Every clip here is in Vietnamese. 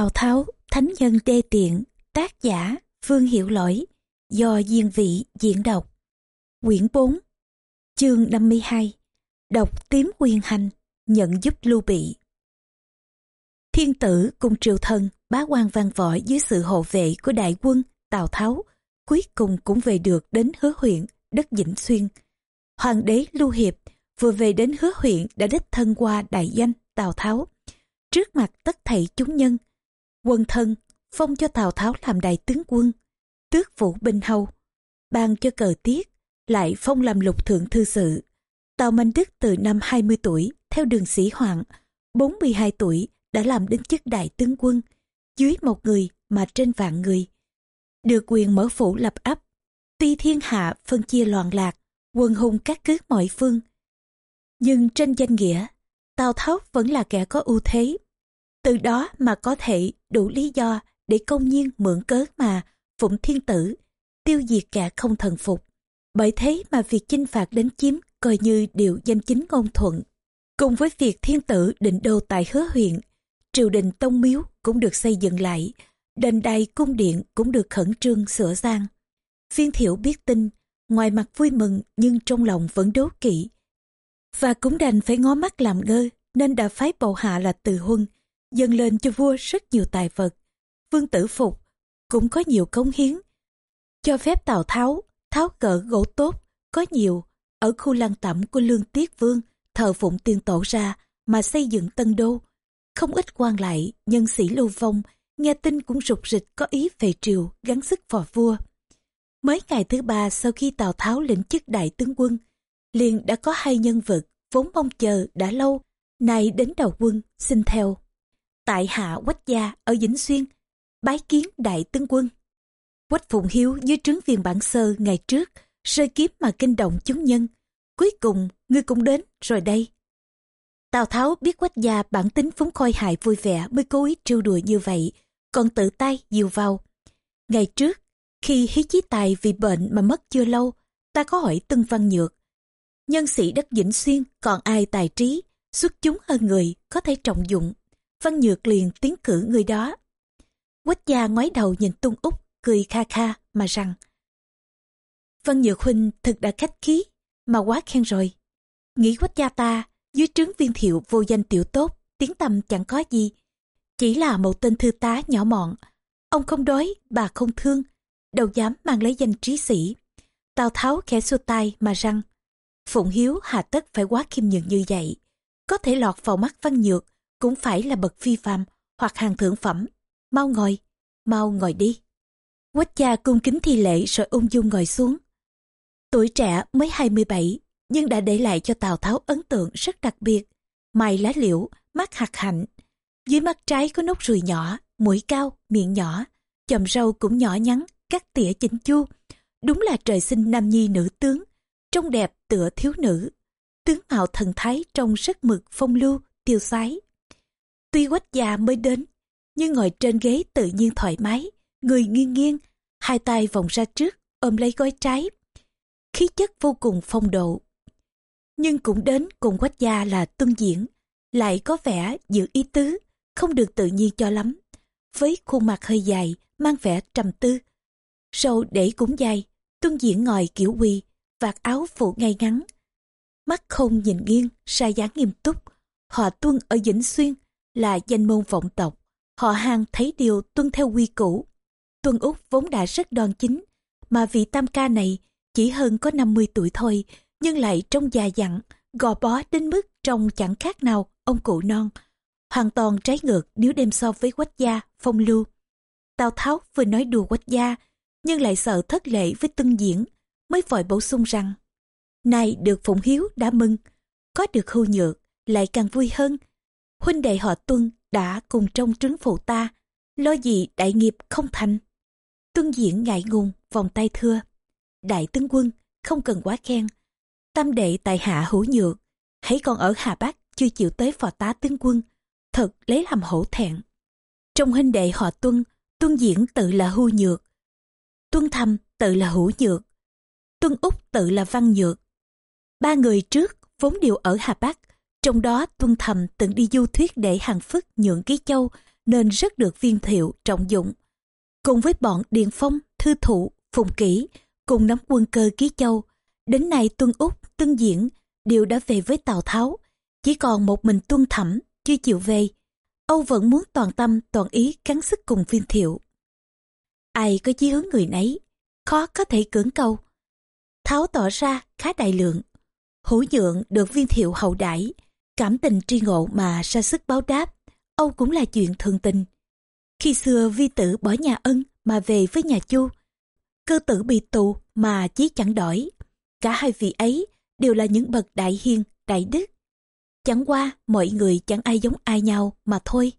Tào Tháo, Thánh Nhân Đê Tiện, tác giả, Phương Hiệu Lỗi, do Diên Vị diễn đọc. Quyển 4, chương 52, đọc tím quyền hành, nhận giúp lưu bị. Thiên tử cùng triều thần, bá quan văn võ dưới sự hộ vệ của đại quân Tào Tháo, cuối cùng cũng về được đến hứa huyện, đất Vĩnh Xuyên. Hoàng đế Lưu Hiệp vừa về đến hứa huyện đã đích thân qua đại danh Tào Tháo. Trước mặt tất thảy chúng nhân, quân thân phong cho Tào Tháo làm đại tướng quân, tước vũ binh hầu, ban cho cờ tiết, lại phong làm lục thượng thư sự. Tào Mạnh Đức từ năm 20 tuổi theo đường sĩ Hoàng, 42 tuổi đã làm đến chức đại tướng quân, dưới một người mà trên vạn người. Được quyền mở phủ lập ấp, tuy thiên hạ phân chia loạn lạc, quân hùng các cứ mọi phương. Nhưng trên danh nghĩa, Tào Tháo vẫn là kẻ có ưu thế. Từ đó mà có thể đủ lý do để công nhiên mượn cớ mà phụng thiên tử, tiêu diệt kẻ không thần phục. Bởi thế mà việc chinh phạt đến chiếm coi như điều danh chính ngôn thuận. Cùng với việc thiên tử định đô tại hứa huyện, triều đình tông miếu cũng được xây dựng lại, đền đài cung điện cũng được khẩn trương sửa sang. Viên thiệu biết tin, ngoài mặt vui mừng nhưng trong lòng vẫn đố kỵ. Và cũng đành phải ngó mắt làm ngơ nên đã phái bộ hạ là từ huân, dâng lên cho vua rất nhiều tài vật. Vương tử phục cũng có nhiều cống hiến. Cho phép Tào Tháo, tháo cỡ gỗ tốt, có nhiều, ở khu lăng tẩm của Lương Tiết Vương, thờ phụng tiên tổ ra mà xây dựng tân đô. Không ít quan lại, nhân sĩ lưu vong, nghe tin cũng rục rịch có ý về triều gắn sức phò vua. Mới ngày thứ ba sau khi Tào Tháo lĩnh chức đại tướng quân, liền đã có hai nhân vật vốn mong chờ đã lâu, nay đến đầu quân xin theo. Tại hạ Quách Gia ở Vĩnh Xuyên, bái kiến đại tướng quân. Quách Phụng Hiếu dưới trướng viên bản sơ ngày trước, rơi kiếp mà kinh động chúng nhân. Cuối cùng, ngươi cũng đến rồi đây. Tào Tháo biết Quách Gia bản tính phúng khôi hại vui vẻ mới cố ý trêu đùa như vậy, còn tự tay dìu vào. Ngày trước, khi Hí Chí Tài vì bệnh mà mất chưa lâu, ta có hỏi Tân Văn Nhược. Nhân sĩ đất Vĩnh Xuyên còn ai tài trí, xuất chúng hơn người, có thể trọng dụng. Văn Nhược liền tiến cử người đó. Quách gia ngoái đầu nhìn tung úc, cười kha kha mà rằng Văn Nhược Huynh thực đã khách khí, mà quá khen rồi. Nghĩ quách gia ta, dưới trướng viên thiệu vô danh tiểu tốt, tiếng tầm chẳng có gì. Chỉ là một tên thư tá nhỏ mọn. Ông không đói, bà không thương, đâu dám mang lấy danh trí sĩ. Tào Tháo khẽ xua tay mà rằng, Phụng Hiếu hà tất phải quá khiêm nhường như vậy. Có thể lọt vào mắt Văn Nhược, cũng phải là bậc phi phàm hoặc hàng thượng phẩm. Mau ngồi, mau ngồi đi. Quách gia cung kính thi lễ rồi ung dung ngồi xuống. Tuổi trẻ mới 27, nhưng đã để lại cho Tào Tháo ấn tượng rất đặc biệt. Mày lá liễu, mắt hạt hạnh. Dưới mắt trái có nốt ruồi nhỏ, mũi cao, miệng nhỏ. Chòm râu cũng nhỏ nhắn, cắt tỉa chỉnh chu. Đúng là trời sinh nam nhi nữ tướng. Trông đẹp tựa thiếu nữ. Tướng mạo thần thái trông rất mực phong lưu, tiêu sái. Tuy quách già mới đến, nhưng ngồi trên ghế tự nhiên thoải mái, người nghiêng nghiêng, hai tay vòng ra trước, ôm lấy gói trái. Khí chất vô cùng phong độ. Nhưng cũng đến cùng quách gia là tuân diễn, lại có vẻ giữ ý tứ, không được tự nhiên cho lắm. Với khuôn mặt hơi dài, mang vẻ trầm tư. Sâu để cũng dài, tuân diễn ngồi kiểu quỳ, vạt áo phủ ngay ngắn. Mắt không nhìn nghiêng, sa dáng nghiêm túc. Họ tuân ở Vĩnh Xuyên là danh môn vọng tộc. Họ hàng thấy điều tuân theo quy củ. Tuân Úc vốn đã rất đoan chính, mà vị tam ca này chỉ hơn có 50 tuổi thôi, nhưng lại trông già dặn, gò bó đến mức trông chẳng khác nào ông cụ non. Hoàn toàn trái ngược nếu đem so với quách gia, phong lưu. Tào Tháo vừa nói đùa quách gia, nhưng lại sợ thất lệ với tân diễn, mới vội bổ sung rằng Này được Phụng Hiếu đã mừng, có được hưu nhược, lại càng vui hơn. Huynh đệ họ tuân đã cùng trong trứng phụ ta, lo gì đại nghiệp không thành. Tuân diễn ngại ngùng, vòng tay thưa. Đại tướng quân, không cần quá khen. Tâm đệ tại hạ hữu nhược, hãy còn ở Hà Bắc chưa chịu tới phò tá tướng quân. Thật lấy làm hổ thẹn. Trong huynh đệ họ tuân, tuân diễn tự là hưu nhược. Tuân thầm tự là hữu nhược. Tuân Úc tự là văn nhược. Ba người trước vốn đều ở Hà Bắc, trong đó tuân thầm từng đi du thuyết để hàng phức nhượng ký châu, nên rất được viên thiệu trọng dụng. Cùng với bọn Điền Phong, Thư Thụ, Phùng Kỷ, cùng nắm quân cơ Ký Châu, đến nay Tuân Úc, Tuân Diễn đều đã về với Tào Tháo. Chỉ còn một mình Tuân Thẩm chưa chịu về. Âu vẫn muốn toàn tâm, toàn ý gắng sức cùng viên thiệu. Ai có chí hướng người nấy, khó có thể cưỡng câu. Tháo tỏ ra khá đại lượng. Hữu nhượng được viên thiệu hậu đãi cảm tình tri ngộ mà ra sức báo đáp, Âu cũng là chuyện thường tình. Khi xưa vi tử bỏ nhà ân mà về với nhà chu, cơ tử bị tù mà chí chẳng đổi. Cả hai vị ấy đều là những bậc đại hiền, đại đức. Chẳng qua mọi người chẳng ai giống ai nhau mà thôi.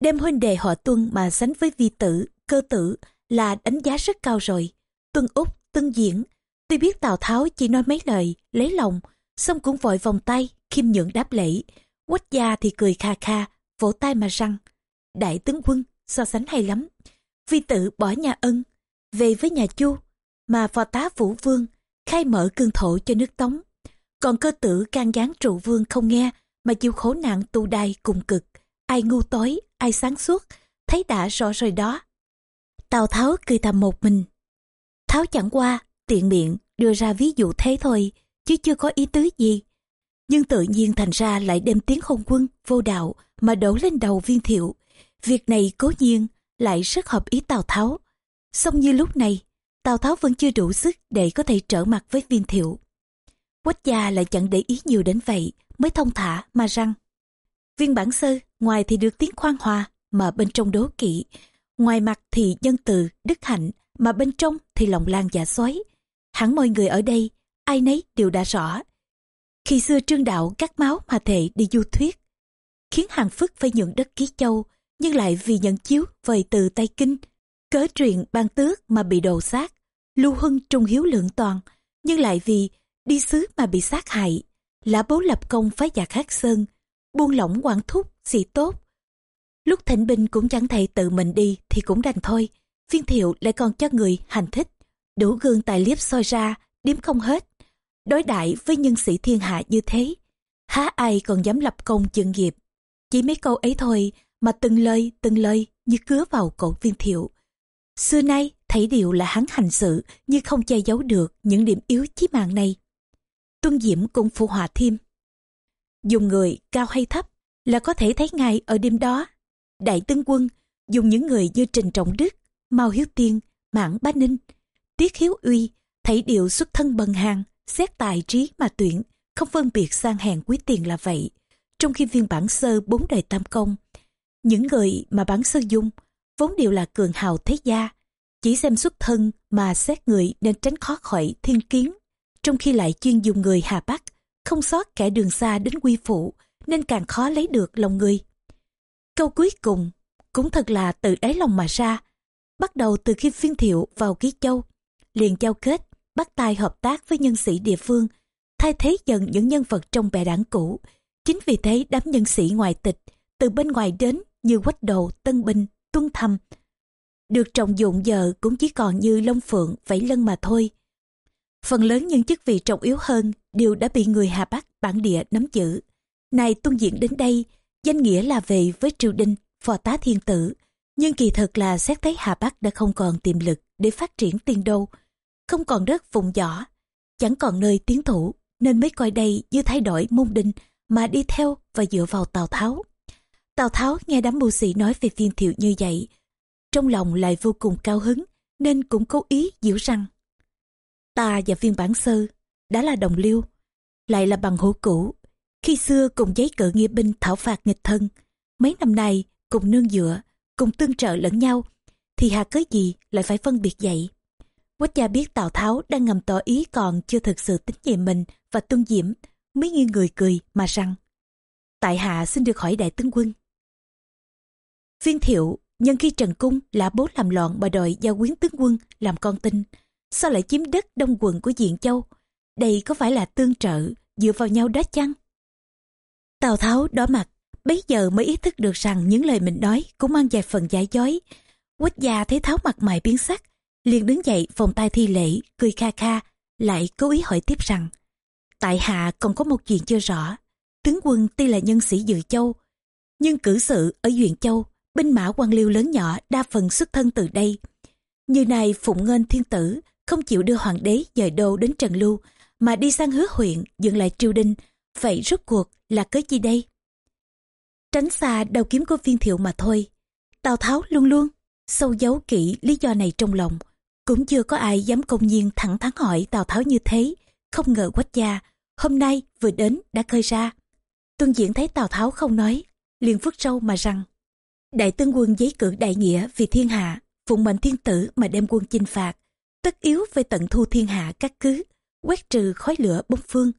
Đem huynh đề họ tuân mà sánh với vi tử, cơ tử là đánh giá rất cao rồi. Tuân Úc, Tuân Diễn, tuy biết Tào Tháo chỉ nói mấy lời, lấy lòng, xong cũng vội vòng tay, khiêm nhượng đáp lễ. Quách gia thì cười kha kha, vỗ tay mà răng. Đại tướng quân, so sánh hay lắm. Vi tử bỏ nhà ân, về với nhà chu, mà phò tá vũ vương, khai mở cương thổ cho nước tống. Còn cơ tử can gián trụ vương không nghe, mà chịu khổ nạn tu đài cùng cực. Ai ngu tối, ai sáng suốt, thấy đã rõ rồi đó. Tào Tháo cười thầm một mình. Tháo chẳng qua, tiện miệng, đưa ra ví dụ thế thôi, chứ chưa có ý tứ gì. Nhưng tự nhiên thành ra lại đem tiếng không quân, vô đạo mà đổ lên đầu viên thiệu. Việc này cố nhiên lại rất hợp ý Tào Tháo. Xong như lúc này, Tào Tháo vẫn chưa đủ sức để có thể trở mặt với viên thiệu. Quách gia lại chẳng để ý nhiều đến vậy, mới thông thả mà răng. Viên bản sơ, ngoài thì được tiếng khoan hòa, mà bên trong đố kỵ. Ngoài mặt thì nhân từ, đức hạnh, mà bên trong thì lòng lan giả dạ xoáy. Hẳn mọi người ở đây, ai nấy đều đã rõ. Khi xưa trương đạo cắt máu mà thệ đi du thuyết, khiến hàng phức phải nhượng đất ký châu, nhưng lại vì nhận chiếu vời từ tay kinh, cớ truyền ban tước mà bị đồ sát. Lưu Hưng trung hiếu lượng toàn, nhưng lại vì đi xứ mà bị sát hại. Lã bố lập công phái giặc hát sơn, buông lỏng quản thúc, xì tốt. Lúc thịnh binh cũng chẳng thể tự mình đi thì cũng đành thôi. Viên thiệu lại còn cho người hành thích. Đủ gương tài liếp soi ra, điếm không hết. Đối đại với nhân sĩ thiên hạ như thế, há ai còn dám lập công dựng nghiệp. Chỉ mấy câu ấy thôi mà từng lời từng lời như cứa vào cổ viên thiệu. Xưa nay thấy điều là hắn hành sự như không che giấu được những điểm yếu chí mạng này. Tuân Diễm cũng phụ họa thêm. Dùng người cao hay thấp là có thể thấy ngay ở đêm đó. Đại tướng quân dùng những người như Trình Trọng Đức, Mao Hiếu Tiên, Mãn Bá Ninh, Tiết Hiếu Uy, thấy điều xuất thân bần hàng, xét tài trí mà tuyển, không phân biệt sang hèn quý tiền là vậy. Trong khi viên bản sơ bốn đời tam công, những người mà bản sơ dung vốn đều là cường hào thế gia, chỉ xem xuất thân mà xét người nên tránh khó khỏi thiên kiến, trong khi lại chuyên dùng người Hà Bắc, không sót kẻ đường xa đến quy phụ, nên càng khó lấy được lòng người. Câu cuối cùng cũng thật là từ đáy lòng mà ra, bắt đầu từ khi phiên thiệu vào ký châu, liền giao kết, bắt tay hợp tác với nhân sĩ địa phương, thay thế dần những nhân vật trong bè đảng cũ. Chính vì thế đám nhân sĩ ngoại tịch, từ bên ngoài đến như Quách Đồ, Tân Bình, Tuân Thầm, được trọng dụng giờ cũng chỉ còn như lông phượng, vẫy lân mà thôi. Phần lớn những chức vị trọng yếu hơn đều đã bị người Hà Bắc bản địa nắm giữ. Này tuân diện đến đây, danh nghĩa là về với triều đình, phò tá thiên tử. Nhưng kỳ thực là xét thấy Hà Bắc đã không còn tiềm lực để phát triển tiên đô. Không còn đất vùng võ, chẳng còn nơi tiến thủ, nên mới coi đây như thay đổi môn đinh mà đi theo và dựa vào Tào Tháo. Tào Tháo nghe đám mưu sĩ nói về viên thiệu như vậy, trong lòng lại vô cùng cao hứng, nên cũng cố ý diễu rằng ta và viên bản sơ đã là đồng liêu, lại là bằng hữu cũ. Khi xưa cùng giấy cờ nghĩa binh thảo phạt nghịch thân, mấy năm nay cùng nương dựa, cùng tương trợ lẫn nhau, thì hà cớ gì lại phải phân biệt vậy? Quách gia biết Tào Tháo đang ngầm tỏ ý còn chưa thực sự tính nhiệm mình và tuân diễm, mới nghiêng người cười mà rằng Tại hạ xin được hỏi đại tướng quân. Viên thiệu nhân khi Trần Cung là bố làm loạn mà đòi giao quyến tướng quân làm con tin, sao lại chiếm đất đông quận của diện châu? Đây có phải là tương trợ, dựa vào nhau đó chăng? Tào Tháo đỏ mặt, bấy giờ mới ý thức được rằng những lời mình nói cũng mang vài phần giải dối. Quách gia thấy Tháo mặt mày biến sắc, liền đứng dậy vòng tay thi lễ, cười kha kha, lại cố ý hỏi tiếp rằng Tại hạ còn có một chuyện chưa rõ. Tướng quân tuy là nhân sĩ Dự Châu, nhưng cử sự ở Duyện Châu binh mã quan liêu lớn nhỏ đa phần xuất thân từ đây. Như này phụng ngân thiên tử không chịu đưa hoàng đế dời đô đến Trần Lưu mà đi sang hứa huyện dựng lại triều đình. Vậy rốt cuộc là cớ gì đây? Tránh xa đầu kiếm của viên thiệu mà thôi. Tào Tháo luôn luôn sâu giấu kỹ lý do này trong lòng. Cũng chưa có ai dám công nhiên thẳng thắn hỏi Tào Tháo như thế. Không ngờ quách gia hôm nay vừa đến đã khơi ra. Tuân diễn thấy Tào Tháo không nói, liền phước sâu mà rằng Đại tướng quân giấy cử đại nghĩa vì thiên hạ, phụng mệnh thiên tử mà đem quân chinh phạt, tất yếu phải tận thu thiên hạ các cứ, quét trừ khói lửa bốn phương.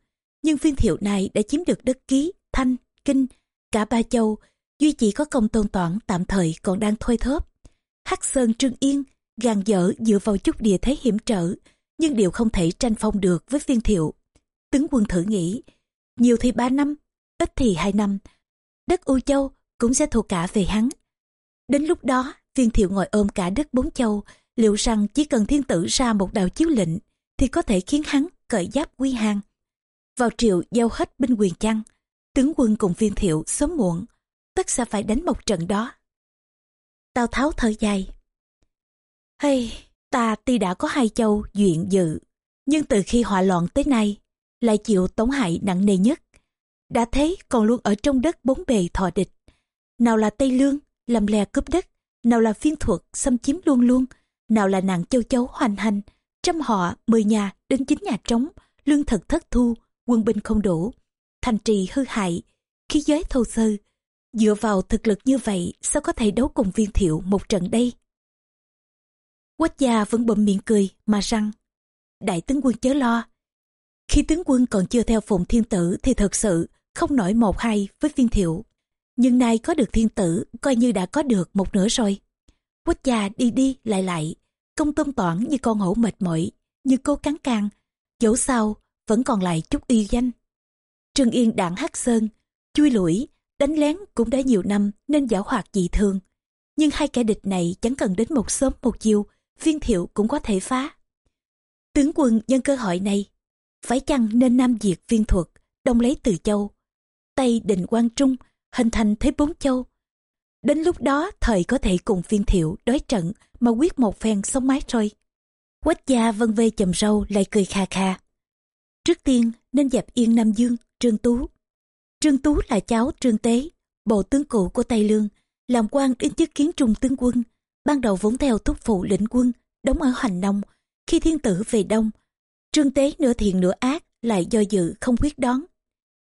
Nhưng viên thiệu này đã chiếm được đất ký, thanh, kinh, cả ba châu, duy chỉ có công tôn toản tạm thời còn đang thôi thóp. Hắc Sơn Trương Yên, gàn dở dựa vào chút địa thế hiểm trở, nhưng đều không thể tranh phong được với viên thiệu. Tướng quân thử nghĩ, nhiều thì ba năm, ít thì hai năm, đất U Châu cũng sẽ thuộc cả về hắn. Đến lúc đó, viên thiệu ngồi ôm cả đất bốn châu, liệu rằng chỉ cần thiên tử ra một đạo chiếu lệnh thì có thể khiến hắn cởi giáp quy hàng. Vào triều giao hết binh quyền chăng, tướng quân cùng viên thiệu sớm muộn, tất sẽ phải đánh một trận đó. Tào Tháo thở dài. Hay, ta tuy đã có hai châu duyện dự, nhưng từ khi họa loạn tới nay, lại chịu tổn hại nặng nề nhất. Đã thấy còn luôn ở trong đất bốn bề thọ địch. Nào là Tây Lương, làm lè cướp đất, nào là phiên thuật, xâm chiếm luôn luôn, nào là nạn châu chấu hoành hành, trăm họ, mười nhà, đến chín nhà trống, lương thực thất thu, quân binh không đủ, thành trì hư hại, khí giới thô sơ. Dựa vào thực lực như vậy, sao có thể đấu cùng viên thiệu một trận đây? Quách gia vẫn bậm miệng cười, mà rằng, đại tướng quân chớ lo. Khi tướng quân còn chưa theo phụng thiên tử thì thật sự không nổi một hay với viên thiệu. Nhưng nay có được thiên tử, coi như đã có được một nửa rồi. Quách gia đi đi lại lại, công tôn toản như con hổ mệt mỏi, như cố cắn càng. Dẫu sao, vẫn còn lại chút uy danh. Trương Yên đạn Hắc Sơn, chui lũi, đánh lén cũng đã nhiều năm nên giảo hoạt dị thường. Nhưng hai kẻ địch này chẳng cần đến một sớm một chiều, viên thiệu cũng có thể phá. Tướng quân nhân cơ hội này, phải chăng nên nam diệt viên thuật, đông lấy từ châu, Tây định quan trung, hình thành thế bốn châu. Đến lúc đó thời có thể cùng viên thiệu đối trận mà quyết một phen sống mái rồi. Quách gia vân vê chầm râu lại cười kha kha. Trước tiên nên dẹp yên Nam Dương, Trương Tú. Trương Tú là cháu Trương Tế, bộ tướng cũ của Tây Lương, làm quan đến chức kiến trung tướng quân. Ban đầu vốn theo thúc phụ lĩnh quân, đóng ở Hoành Nông. Khi thiên tử về Đông, Trương Tế nửa thiện nửa ác lại do dự không quyết đón.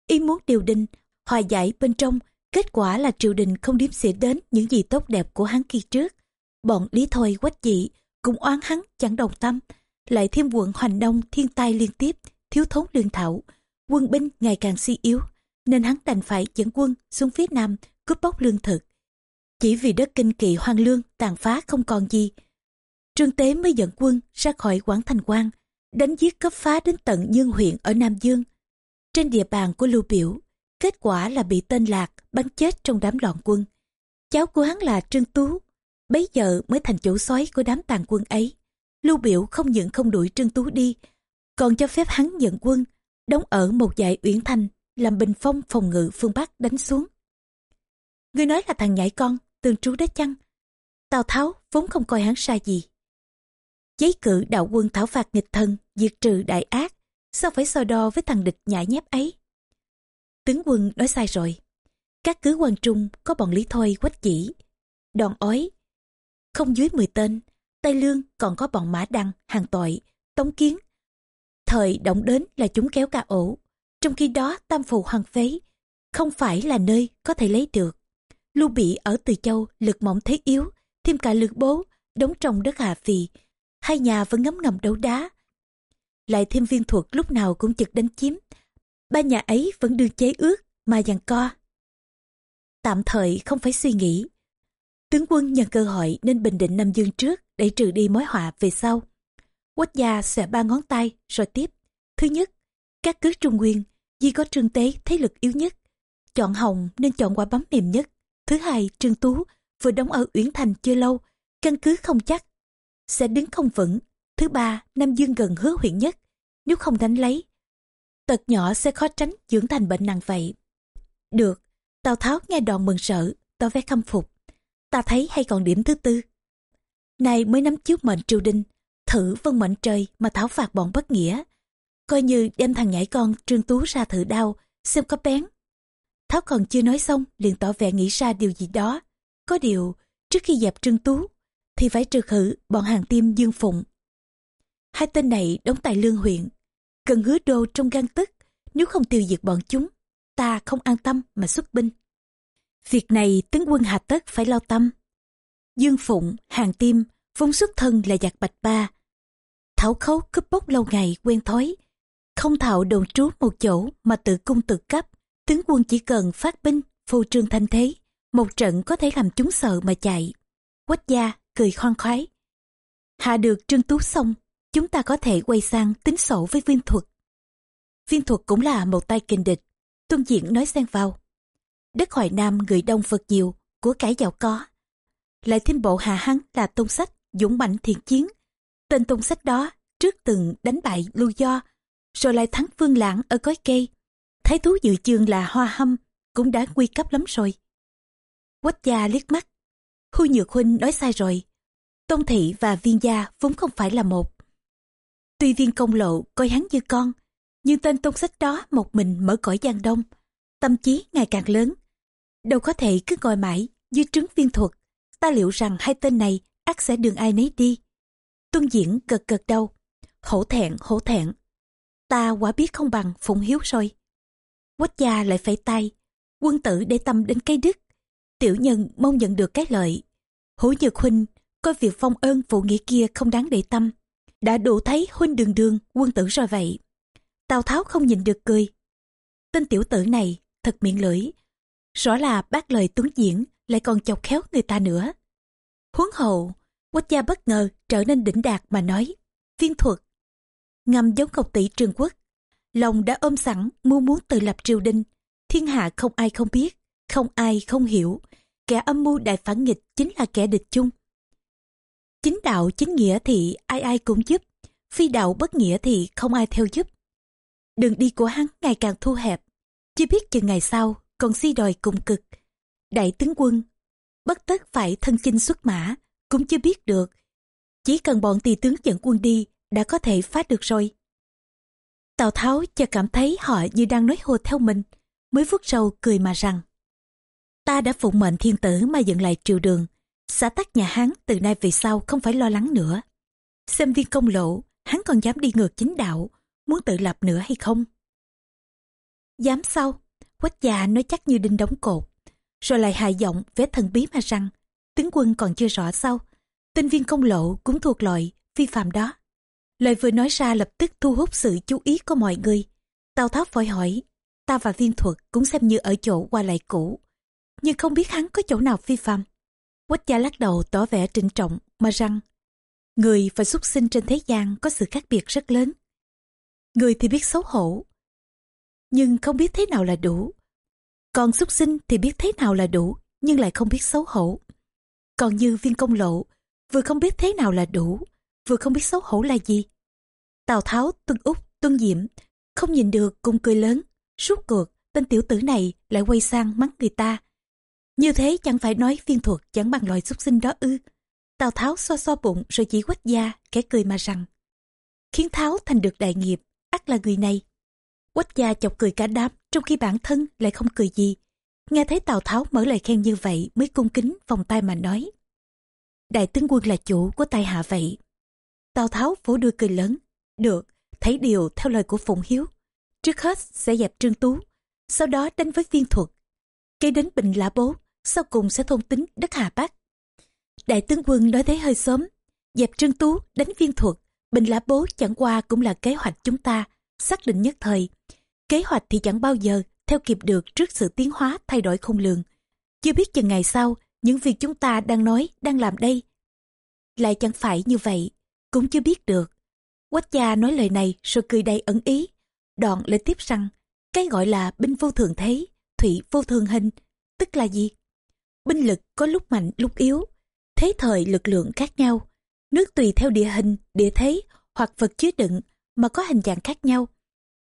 Ý muốn điều đình, hòa giải bên trong, kết quả là triều đình không điếm xỉa đến những gì tốt đẹp của hắn kỳ trước. Bọn Lý Thôi quách dị, cũng oán hắn chẳng đồng tâm, lại thêm quận Hoành Đông thiên tai liên tiếp, thiếu thốn lương thảo, quân binh ngày càng suy yếu, nên hắn đành phải dẫn quân xuống phía nam cướp bóc lương thực. Chỉ vì đất kinh kỳ hoang lương tàn phá không còn gì, Trương Tế mới dẫn quân ra khỏi quảng thành quan, đánh giết cấp phá đến tận Dương huyện ở Nam Dương. Trên địa bàn của Lưu Biểu, kết quả là bị tên Lạc bắn chết trong đám loạn quân. Cháu của hắn là Trương Tú, bấy giờ mới thành chủ soái của đám tàn quân ấy. Lưu Biểu không những không đuổi Trương Tú đi, còn cho phép hắn dẫn quân, đóng ở một dãy uyển thành, làm bình phong phòng ngự phương Bắc đánh xuống. Người nói là thằng nhảy con, tương trú đã chăng? Tào Tháo vốn không coi hắn sai gì. Giấy cử đạo quân thảo phạt nghịch thần, diệt trừ đại ác, sao phải so đo với thằng địch nhãi nhép ấy? Tướng quân nói sai rồi. Các cứ quan trung có bọn lý thôi quách chỉ, đòn ói, không dưới 10 tên, Tây Lương còn có bọn mã đăng, hàng tội, tống kiến. Thời động đến là chúng kéo cả ổ, trong khi đó tam phù hoàng phế, không phải là nơi có thể lấy được. Lưu Bị ở Từ Châu lực mỏng thế yếu, thêm cả lực bố, đóng trong đất Hà Phì. Hai nhà vẫn ngấm ngầm đấu đá. Lại thêm viên thuật lúc nào cũng chực đánh chiếm. Ba nhà ấy vẫn đương chế ước mà giằng co. Tạm thời không phải suy nghĩ. Tướng quân nhận cơ hội nên bình định Nam Dương trước để trừ đi mối họa về sau. Quách gia xòe ba ngón tay rồi tiếp. Thứ nhất, các cứ trung nguyên, di có trương tế thế lực yếu nhất. Chọn hồng nên chọn quả bấm mềm nhất. Thứ hai, trương tú vừa đóng ở Uyển Thành chưa lâu, căn cứ không chắc, sẽ đứng không vững. Thứ ba, Nam Dương gần hứa huyện nhất, nếu không đánh lấy. Tật nhỏ sẽ khó tránh dưỡng thành bệnh nặng vậy. Được, Tào Tháo nghe đòn mừng sợ, tỏ vẻ khâm phục. ta thấy hay còn điểm thứ tư. Nay mới nắm chiếu mệnh triều đình, thử vân mệnh trời mà thảo phạt bọn bất nghĩa. Coi như đem thằng nhãi con Trương Tú ra thử đau, xem có bén. Tháo còn chưa nói xong, liền tỏ vẻ nghĩ ra điều gì đó. Có điều, trước khi dẹp Trương Tú, thì phải trừ khử bọn hàng tim Dương Phụng. Hai tên này đóng tại Lương huyện, cần hứa đô trong gan tức, nếu không tiêu diệt bọn chúng, ta không an tâm mà xuất binh. Việc này tướng quân hà tất phải lao tâm. Dương Phụng, Hàng Tim, vốn xuất thân là giặc bạch ba. Thảo khấu cướp bóc lâu ngày quen thói. Không thạo đồn trú một chỗ mà tự cung tự cấp. Tướng quân chỉ cần phát binh, phô trương thanh thế. Một trận có thể làm chúng sợ mà chạy. Quách gia cười khoan khoái. Hạ được trương tú xong, chúng ta có thể quay sang tính sổ với viên thuật. Viên thuật cũng là một tay kình địch. Tuân Diễn nói xen vào. Đất Hoài Nam người đông Phật nhiều, của cải giàu có. Lại thêm bộ hạ hắn là tôn sách, dũng mạnh thiện chiến. Tên tôn sách đó trước từng đánh bại lưu do, rồi lại thắng vương lãng ở cối cây. Thái thú dự chương là hoa hâm, cũng đã nguy cấp lắm rồi. Quách gia liếc mắt. hư Nhược Huynh nói sai rồi. Tôn thị và viên gia vốn không phải là một. Tuy viên công lộ coi hắn như con, nhưng tên tôn sách đó một mình mở cõi giang đông. Tâm trí ngày càng lớn, đâu có thể cứ ngồi mãi như trứng viên thuật ta liệu rằng hai tên này ắt sẽ đường ai nấy đi tuân diễn gật gật đầu hổ thẹn hổ thẹn ta quả biết không bằng phụng hiếu rồi quách gia lại phải tay, quân tử để tâm đến cái đức. Tiểu nhân mong nhận được cái lợi. Hữu nhược huynh, coi việc phong ơn phụ nghĩa kia không đáng để tâm. Đã đủ thấy huynh đường đường, quân tử rồi vậy. Tào tháo không nhìn được cười. Tên tiểu tử này, thật miệng lưỡi. Rõ là bác lời tuấn diễn, lại còn chọc khéo người ta nữa. Huống hậu quách gia bất ngờ trở nên đỉnh đạt mà nói, viên thuật. Ngầm giống ngọc tỷ trường quốc lòng đã ôm sẵn mưu muốn tự lập triều đình thiên hạ không ai không biết không ai không hiểu kẻ âm mưu đại phản nghịch chính là kẻ địch chung chính đạo chính nghĩa thì ai ai cũng giúp phi đạo bất nghĩa thì không ai theo giúp đường đi của hắn ngày càng thu hẹp chưa biết chừng ngày sau còn si đòi cùng cực. Đại tướng quân, bất tất phải thân chinh xuất mã, cũng chưa biết được. Chỉ cần bọn tỳ tướng dẫn quân đi, đã có thể phá được rồi. Tào Tháo cho cảm thấy họ như đang nói hùa theo mình, mới vuốt râu cười mà rằng. Ta đã phụng mệnh thiên tử mà dựng lại triều đường, xã tắc nhà Hán từ nay về sau không phải lo lắng nữa. Xem viên công lộ, hắn còn dám đi ngược chính đạo, muốn tự lập nữa hay không? Dám sao? Quách già nói chắc như đinh đóng cột. Rồi lại hài giọng vẽ thần bí mà rằng, tướng quân còn chưa rõ sao. Tinh viên công lộ cũng thuộc loại vi phạm đó. Lời vừa nói ra lập tức thu hút sự chú ý của mọi người. Tào Tháo vội hỏi, ta và viên thuật cũng xem như ở chỗ qua lại cũ. Nhưng không biết hắn có chỗ nào phi phạm. Quách gia lắc đầu tỏ vẻ trịnh trọng mà rằng, người và xuất sinh trên thế gian có sự khác biệt rất lớn. Người thì biết xấu hổ, nhưng không biết thế nào là đủ. Còn xuất sinh thì biết thế nào là đủ, nhưng lại không biết xấu hổ. Còn như viên công lộ, vừa không biết thế nào là đủ, vừa không biết xấu hổ là gì. Tào Tháo, Tuân Úc, Tuân Diệm, không nhìn được cùng cười lớn, suốt cuộc, tên tiểu tử này lại quay sang mắng người ta. Như thế chẳng phải nói viên thuật chẳng bằng loài xuất sinh đó ư. Tào Tháo xoa xoa bụng rồi chỉ quách gia kẻ cười mà rằng. Khiến Tháo thành được đại nghiệp, ắt là người này. Quách gia chọc cười cả đám, trong khi bản thân lại không cười gì. Nghe thấy Tào Tháo mở lời khen như vậy mới cung kính vòng tay mà nói. Đại tướng quân là chủ của tay hạ vậy. Tào Tháo vỗ đuôi cười lớn. Được, thấy điều theo lời của Phụng Hiếu. Trước hết sẽ dẹp Trương Tú, sau đó đánh với viên thuật. Kế đến Bình Lã Bố, sau cùng sẽ thôn tính đất Hà Bắc. Đại tướng quân nói thế hơi sớm. Dẹp Trương Tú, đánh viên thuật, Bình Lã Bố chẳng qua cũng là kế hoạch chúng ta xác định nhất thời. Kế hoạch thì chẳng bao giờ theo kịp được trước sự tiến hóa thay đổi không lường. Chưa biết chừng ngày sau, những việc chúng ta đang nói, đang làm đây. Lại chẳng phải như vậy, cũng chưa biết được. Quách gia nói lời này rồi cười đầy ẩn ý. Đoạn lại tiếp rằng, cái gọi là binh vô thường thế, thủy vô thường hình, tức là gì? Binh lực có lúc mạnh lúc yếu, thế thời lực lượng khác nhau. Nước tùy theo địa hình, địa thế hoặc vật chứa đựng mà có hình dạng khác nhau.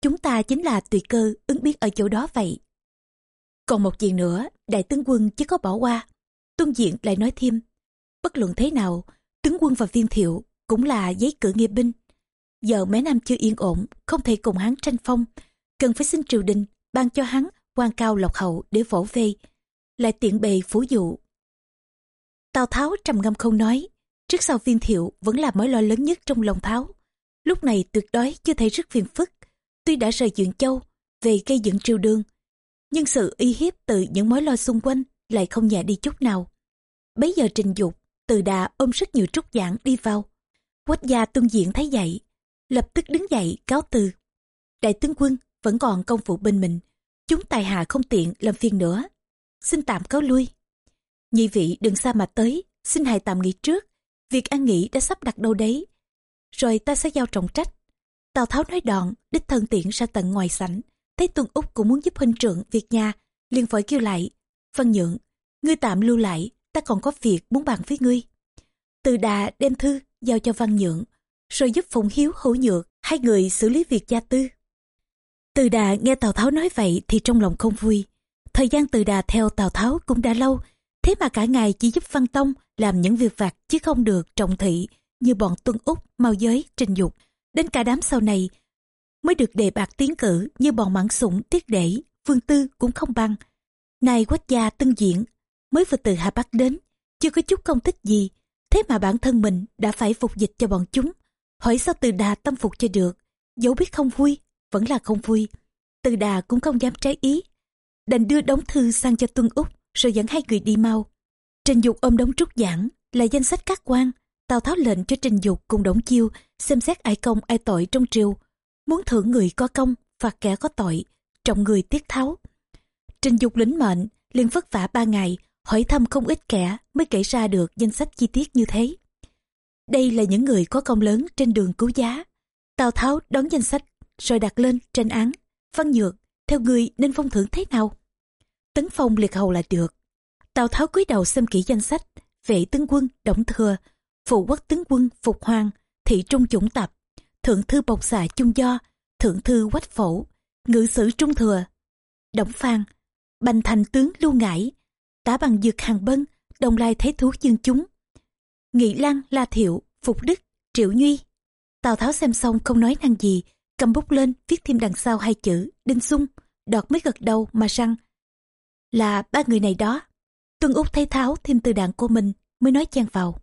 Chúng ta chính là tùy cơ ứng biến ở chỗ đó vậy. Còn một chuyện nữa, đại tướng quân chứ có bỏ qua. Tuân Diện lại nói thêm, bất luận thế nào, tướng quân và viên thiệu cũng là giấy cử nghĩa binh. Giờ mé Nam chưa yên ổn, không thể cùng hắn tranh phong, cần phải xin triều đình ban cho hắn quan cao lộc hậu để vỗ về, lại tiện bề phủ dụ. Tào Tháo trầm ngâm không nói, trước sau viên thiệu vẫn là mối lo lớn nhất trong lòng Tháo. Lúc này tuyệt đối chưa thể rất phiền phức, tuy đã rời dưỡng Châu về gây dựng triều đương, nhưng sự uy hiếp từ những mối lo xung quanh lại không nhẹ đi chút nào. Bấy giờ trình dục, từ đà ôm rất nhiều trúc giảng đi vào. Quách gia tương diện thấy vậy, lập tức đứng dậy cáo từ. Đại tướng quân vẫn còn công vụ bên mình, chúng tài hạ không tiện làm phiền nữa. Xin tạm cáo lui. Nhị vị đừng xa mà tới, xin hãy tạm nghỉ trước. Việc ăn nghỉ đã sắp đặt đâu đấy. Rồi ta sẽ giao trọng trách. Tào Tháo nói đoạn, đích thân tiện ra tận ngoài sảnh. Thấy Tuân Úc cũng muốn giúp huynh trưởng việc nhà, liền vội kêu lại. Văn nhượng, ngươi tạm lưu lại, ta còn có việc muốn bàn với ngươi. Từ đà đem thư giao cho văn nhượng, rồi giúp Phùng Hiếu hữu nhược, hai người xử lý việc gia tư. Từ đà nghe Tào Tháo nói vậy thì trong lòng không vui. Thời gian từ đà theo Tào Tháo cũng đã lâu, thế mà cả ngày chỉ giúp Văn Tông làm những việc vặt chứ không được trọng thị như bọn Tuân Úc, Mao Giới, Trình Dục. Đến cả đám sau này mới được đề bạc tiến cử như bọn mãn sủng, tiết để, vương tư cũng không bằng. Này quách gia tân diện, mới vừa từ Hà Bắc đến, chưa có chút công tích gì, thế mà bản thân mình đã phải phục dịch cho bọn chúng. Hỏi sao từ đà tâm phục cho được, dẫu biết không vui, vẫn là không vui. Từ đà cũng không dám trái ý. Đành đưa đống thư sang cho Tuân Úc, rồi dẫn hai người đi mau. Trình Dục ôm đống trúc giảng, là danh sách các quan. Tào Tháo lệnh cho Trình Dục cùng đống chiêu, xem xét ai công ai tội trong triều. Muốn thưởng người có công, phạt kẻ có tội, trọng người tiết tháo. Trình Dục lĩnh mệnh, liền vất vả ba ngày, hỏi thăm không ít kẻ mới kể ra được danh sách chi tiết như thế. Đây là những người có công lớn trên đường cứu giá. Tào Tháo đón danh sách rồi đặt lên trên án. Văn Nhược, theo người nên phong thưởng thế nào? Tấn phong liệt hầu là được. Tào Tháo cúi đầu xem kỹ danh sách, vệ tướng quân Đổng Thừa, phụ quốc tướng quân Phục Hoàng, thị trung chủng tập, thượng thư bộc xạ chung do, thượng thư quách phổ, ngự sử trung thừa, Đổng Phan, bành thành tướng lưu ngải, tá bằng dược hàng bân, đồng lai thế thú dân chúng. Nghị Lan, La Thiệu, Phục Đức, Triệu Nhuy. Tào Tháo xem xong không nói năng gì, cầm bút lên viết thêm đằng sau hai chữ Đinh Sung, đọt mới gật đầu mà răng. Là ba người này đó. Tuân Úc thấy Tháo thêm từ đạn của mình mới nói chen vào.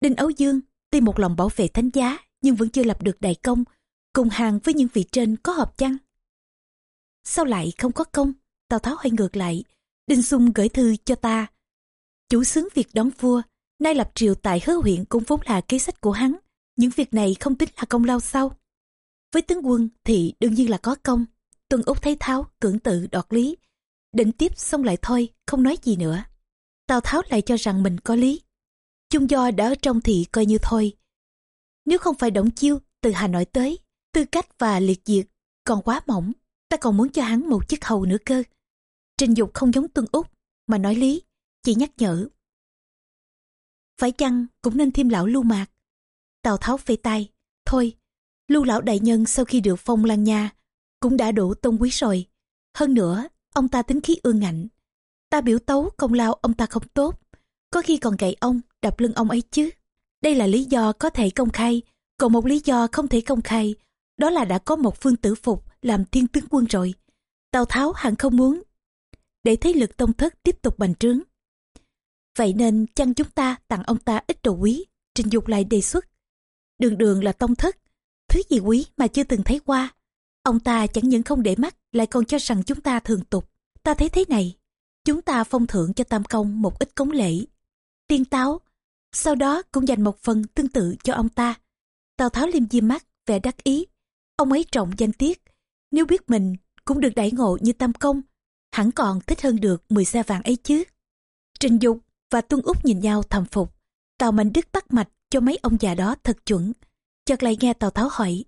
Đinh Ấu Dương tuy một lòng bảo vệ thánh giá nhưng vẫn chưa lập được đại công, cùng hàng với những vị trên có hợp chăng? Sao lại không có công? Tào Tháo hơi ngược lại, Đinh Sung gửi thư cho ta. Chủ xướng việc đón vua, nay lập triều tại hứa huyện cũng vốn là kế sách của hắn. Những việc này không tính là công lao sau. Với tướng quân thì đương nhiên là có công. Tuân Úc thấy Tháo cưỡng tự đọt lý. Định tiếp xong lại thôi, không nói gì nữa. Tào Tháo lại cho rằng mình có lý. Chung do đã ở trong thị coi như thôi. Nếu không phải động chiêu từ Hà Nội tới, tư cách và liệt diệt còn quá mỏng. Ta còn muốn cho hắn một chiếc hầu nữa cơ. Trình Dục không giống tương Úc, mà nói lý, chỉ nhắc nhở. Phải chăng cũng nên thêm lão lưu mạc. Tào Tháo phê tay, thôi, lưu lão đại nhân sau khi được phong lan nha, cũng đã đủ tôn quý rồi. Hơn nữa, ông ta tính khí ương ngạnh. Ta biểu tấu công lao ông ta không tốt, có khi còn gậy ông, đập lưng ông ấy chứ. Đây là lý do có thể công khai, còn một lý do không thể công khai, đó là đã có một phương tử phục làm thiên tướng quân rồi. Tào Tháo hẳn không muốn để thế lực tông thất tiếp tục bành trướng. Vậy nên chăng chúng ta tặng ông ta ít đồ quý, trình dục lại đề xuất. Đường đường là tông thất, thứ gì quý mà chưa từng thấy qua. Ông ta chẳng những không để mắt lại còn cho rằng chúng ta thường tục. Ta thấy thế này, chúng ta phong thưởng cho Tam Công một ít cống lễ. Tiên táo, sau đó cũng dành một phần tương tự cho ông ta. Tào Tháo liêm diêm mắt, vẻ đắc ý. Ông ấy trọng danh tiết, nếu biết mình cũng được đại ngộ như Tam Công hẳn còn thích hơn được 10 xe vàng ấy chứ. Trình Dục và Tuân Úc nhìn nhau thầm phục. Tào Mạnh Đức bắt mạch cho mấy ông già đó thật chuẩn. Chợt lại nghe Tào Tháo hỏi.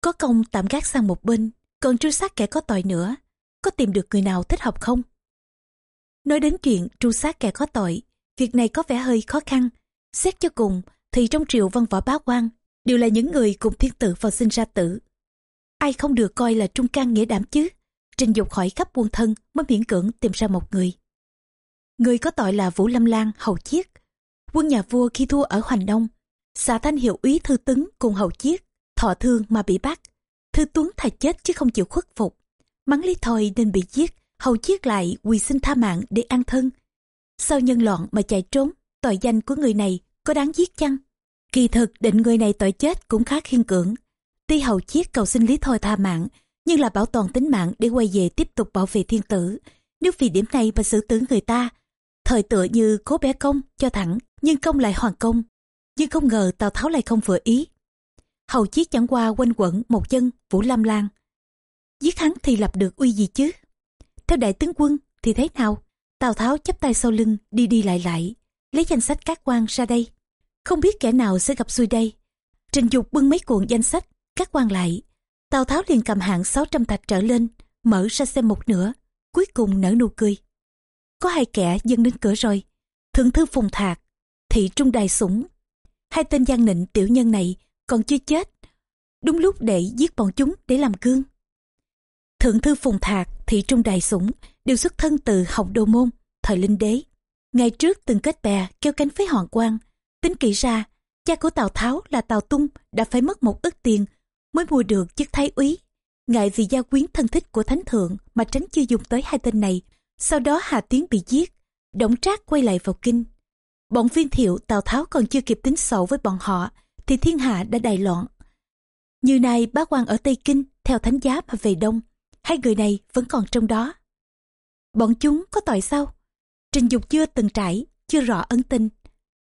Có công tạm gác sang một bên, còn tru sát kẻ có tội nữa. Có tìm được người nào thích hợp không? Nói đến chuyện tru sát kẻ có tội, việc này có vẻ hơi khó khăn. Xét cho cùng, thì trong triều văn võ bá quan đều là những người cùng thiên tử vào sinh ra tử. Ai không được coi là trung can nghĩa đảm chứ? Trình dục hỏi khắp quân thân mới miễn cưỡng tìm ra một người. người có tội là Vũ Lâm Lan, hầu chiết. Quân nhà vua khi thua ở Hoành Đông, xà thanh hiệu úy Thư Tứng cùng hầu chiết, thọ thương mà bị bắt. Thư Tuấn thà chết chứ không chịu khuất phục. Mắng lý thôi nên bị giết, hầu chiết lại quỳ xin tha mạng để an thân. Sau nhân loạn mà chạy trốn, tội danh của người này có đáng giết chăng? Kỳ thực định người này tội chết cũng khá khiên cưỡng. Tuy hầu chiết cầu xin lý thôi tha mạng, nhưng là bảo toàn tính mạng để quay về tiếp tục bảo vệ thiên tử. Nếu vì điểm này mà xử tử người ta, thời tựa như cố bé công cho thẳng, nhưng công lại hoàn công. Nhưng không ngờ Tào Tháo lại không vừa ý. Hầu chiết chẳng qua quanh quẩn một chân Vũ Lam Lan. Giết hắn thì lập được uy gì chứ? Theo đại tướng quân thì thế nào? Tào Tháo chắp tay sau lưng đi đi lại lại, lấy danh sách các quan ra đây. Không biết kẻ nào sẽ gặp xui đây. Trình Dục bưng mấy cuộn danh sách, các quan lại. Tào Tháo liền cầm hạng 600 thạch trở lên, mở ra xem một nửa, cuối cùng nở nụ cười. Có hai kẻ dâng đến cửa rồi. Thượng thư Phùng Thạc, thị trung đài sủng. Hai tên gian nịnh tiểu nhân này còn chưa chết. Đúng lúc để giết bọn chúng để làm cương. Thượng thư Phùng Thạc, thị trung đài sủng đều xuất thân từ học đô môn, thời linh đế. Ngày trước từng kết bè kêu cánh với hoàng quan, tính kỹ ra, cha của Tào Tháo là Tào Tung đã phải mất một ức tiền mới mua được chức thái úy. Ngại vì gia quyến thân thích của thánh thượng mà tránh chưa dùng tới hai tên này. Sau đó Hà Tiến bị giết, Đổng Trác quay lại vào kinh. Bọn viên thiệu Tào Tháo còn chưa kịp tính sổ với bọn họ thì thiên hạ đã đại loạn. Như này bá quan ở Tây Kinh theo thánh giá mà về Đông, hai người này vẫn còn trong đó. Bọn chúng có tội sao? Trình Dục chưa từng trải, chưa rõ ấn tình.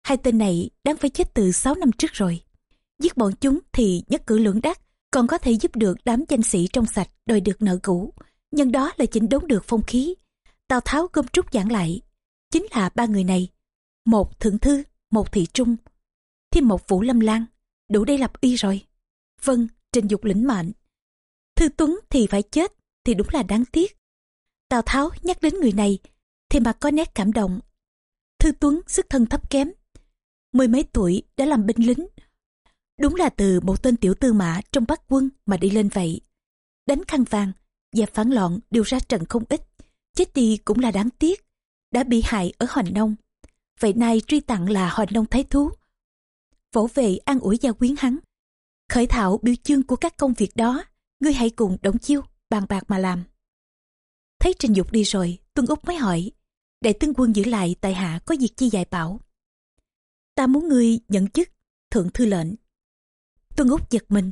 Hai tên này đang phải chết từ 6 năm trước rồi. Giết bọn chúng thì nhất cử lưỡng đắc, còn có thể giúp được đám danh sĩ trong sạch đòi được nợ cũ. Nhưng đó là chỉnh đốn được phong khí. Tào Tháo gom trúc giảng lại. Chính là ba người này. Một thượng thư, một thị trung, thêm một vũ lâm lan. Đủ đây lập uy rồi. Vâng, trình dục lĩnh mệnh. Thư Tuấn thì phải chết, thì đúng là đáng tiếc. Tào Tháo nhắc đến người này, thì mặt có nét cảm động. Thư Tuấn sức thân thấp kém. Mười mấy tuổi đã làm binh lính. Đúng là từ một tên tiểu tư mã trong bắc quân mà đi lên vậy. Đánh khăn vàng, dẹp phản loạn đều ra trận không ít. Chết đi cũng là đáng tiếc. Đã bị hại ở Hoành Nông. Vậy nay truy tặng là Hoành Nông Thái Thú. Vỗ vệ an ủi gia quyến hắn. Khởi thảo biểu chương của các công việc đó. Ngươi hãy cùng đóng chiêu, bàn bạc mà làm. Thấy Trình Dục đi rồi, Tuân Úc mới hỏi. Đại tướng quân giữ lại tại hạ có việc chi dạy bảo. Ta muốn ngươi nhận chức, thượng thư lệnh. Tuân Úc giật mình.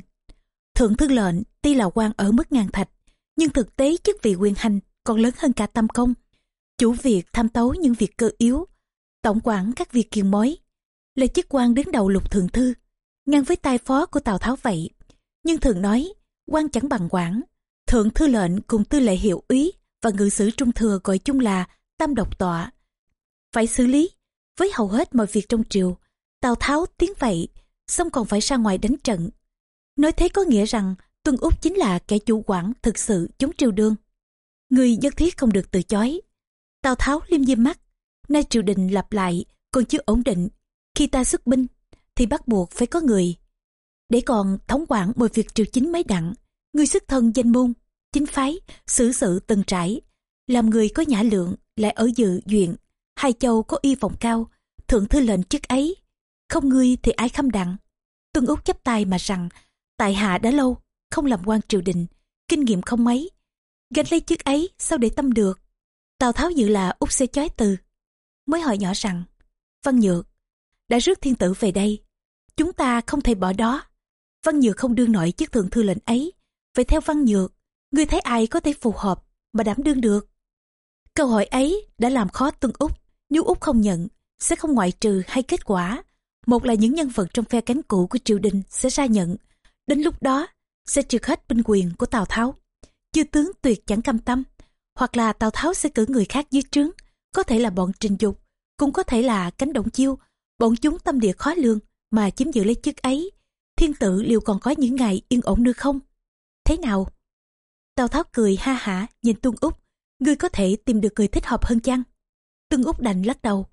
Thượng thư lệnh tuy là quan ở mức ngàn thạch, nhưng thực tế chức vị quyền hành còn lớn hơn cả tam công. Chủ việc tham tấu những việc cơ yếu, tổng quản các việc kiền mối, là chức quan đứng đầu lục thượng thư, ngang với tai phó của Tào Tháo vậy. Nhưng thường nói, quan chẳng bằng quản, thượng thư lệnh cùng tư lệ hiệu úy và ngự sử trung thừa gọi chung là tam độc tọa. Phải xử lý, với hầu hết mọi việc trong triều, Tào Tháo tiếng vậy, xong còn phải ra ngoài đánh trận. Nói thế có nghĩa rằng Tuân Úc chính là kẻ chủ quản thực sự chống triều đương. Người nhất thiết không được từ chối. Tào Tháo liêm diêm mắt, nay triều đình lặp lại còn chưa ổn định. Khi ta xuất binh thì bắt buộc phải có người. Để còn thống quản mọi việc triều chính mấy đặng, người xuất thân danh môn, chính phái, xử sự từng trải, làm người có nhã lượng, lại ở dự duyện, hai châu có y vọng cao, thượng thư lệnh chức ấy, không ngươi thì ai khâm đặng. Tuân Úc chắp tay mà rằng, tại hạ đã lâu, không làm quan triều đình, kinh nghiệm không mấy, gánh lấy chức ấy sao để tâm được. Tào Tháo dự là Úc sẽ chói từ, mới hỏi nhỏ rằng, Văn Nhược, đã rước thiên tử về đây, chúng ta không thể bỏ đó. Văn Nhược không đương nổi chức thượng thư lệnh ấy, vậy theo Văn Nhược, ngươi thấy ai có thể phù hợp mà đảm đương được? Câu hỏi ấy đã làm khó Tuân Úc, nếu Úc không nhận, sẽ không ngoại trừ hay kết quả. Một là những nhân vật trong phe cánh cũ của triều đình sẽ ra nhận, đến lúc đó sẽ trượt hết binh quyền của Tào Tháo. Chư tướng tuyệt chẳng cam tâm, hoặc là Tào Tháo sẽ cử người khác dưới trướng, có thể là bọn trình dục, cũng có thể là cánh động chiêu, bọn chúng tâm địa khó lường mà chiếm giữ lấy chức ấy. Thiên tử liệu còn có những ngày yên ổn nữa không? Thế nào? Tào Tháo cười ha hả nhìn Tuân Úc, ngươi có thể tìm được người thích hợp hơn chăng? Tuân Úc đành lắc đầu.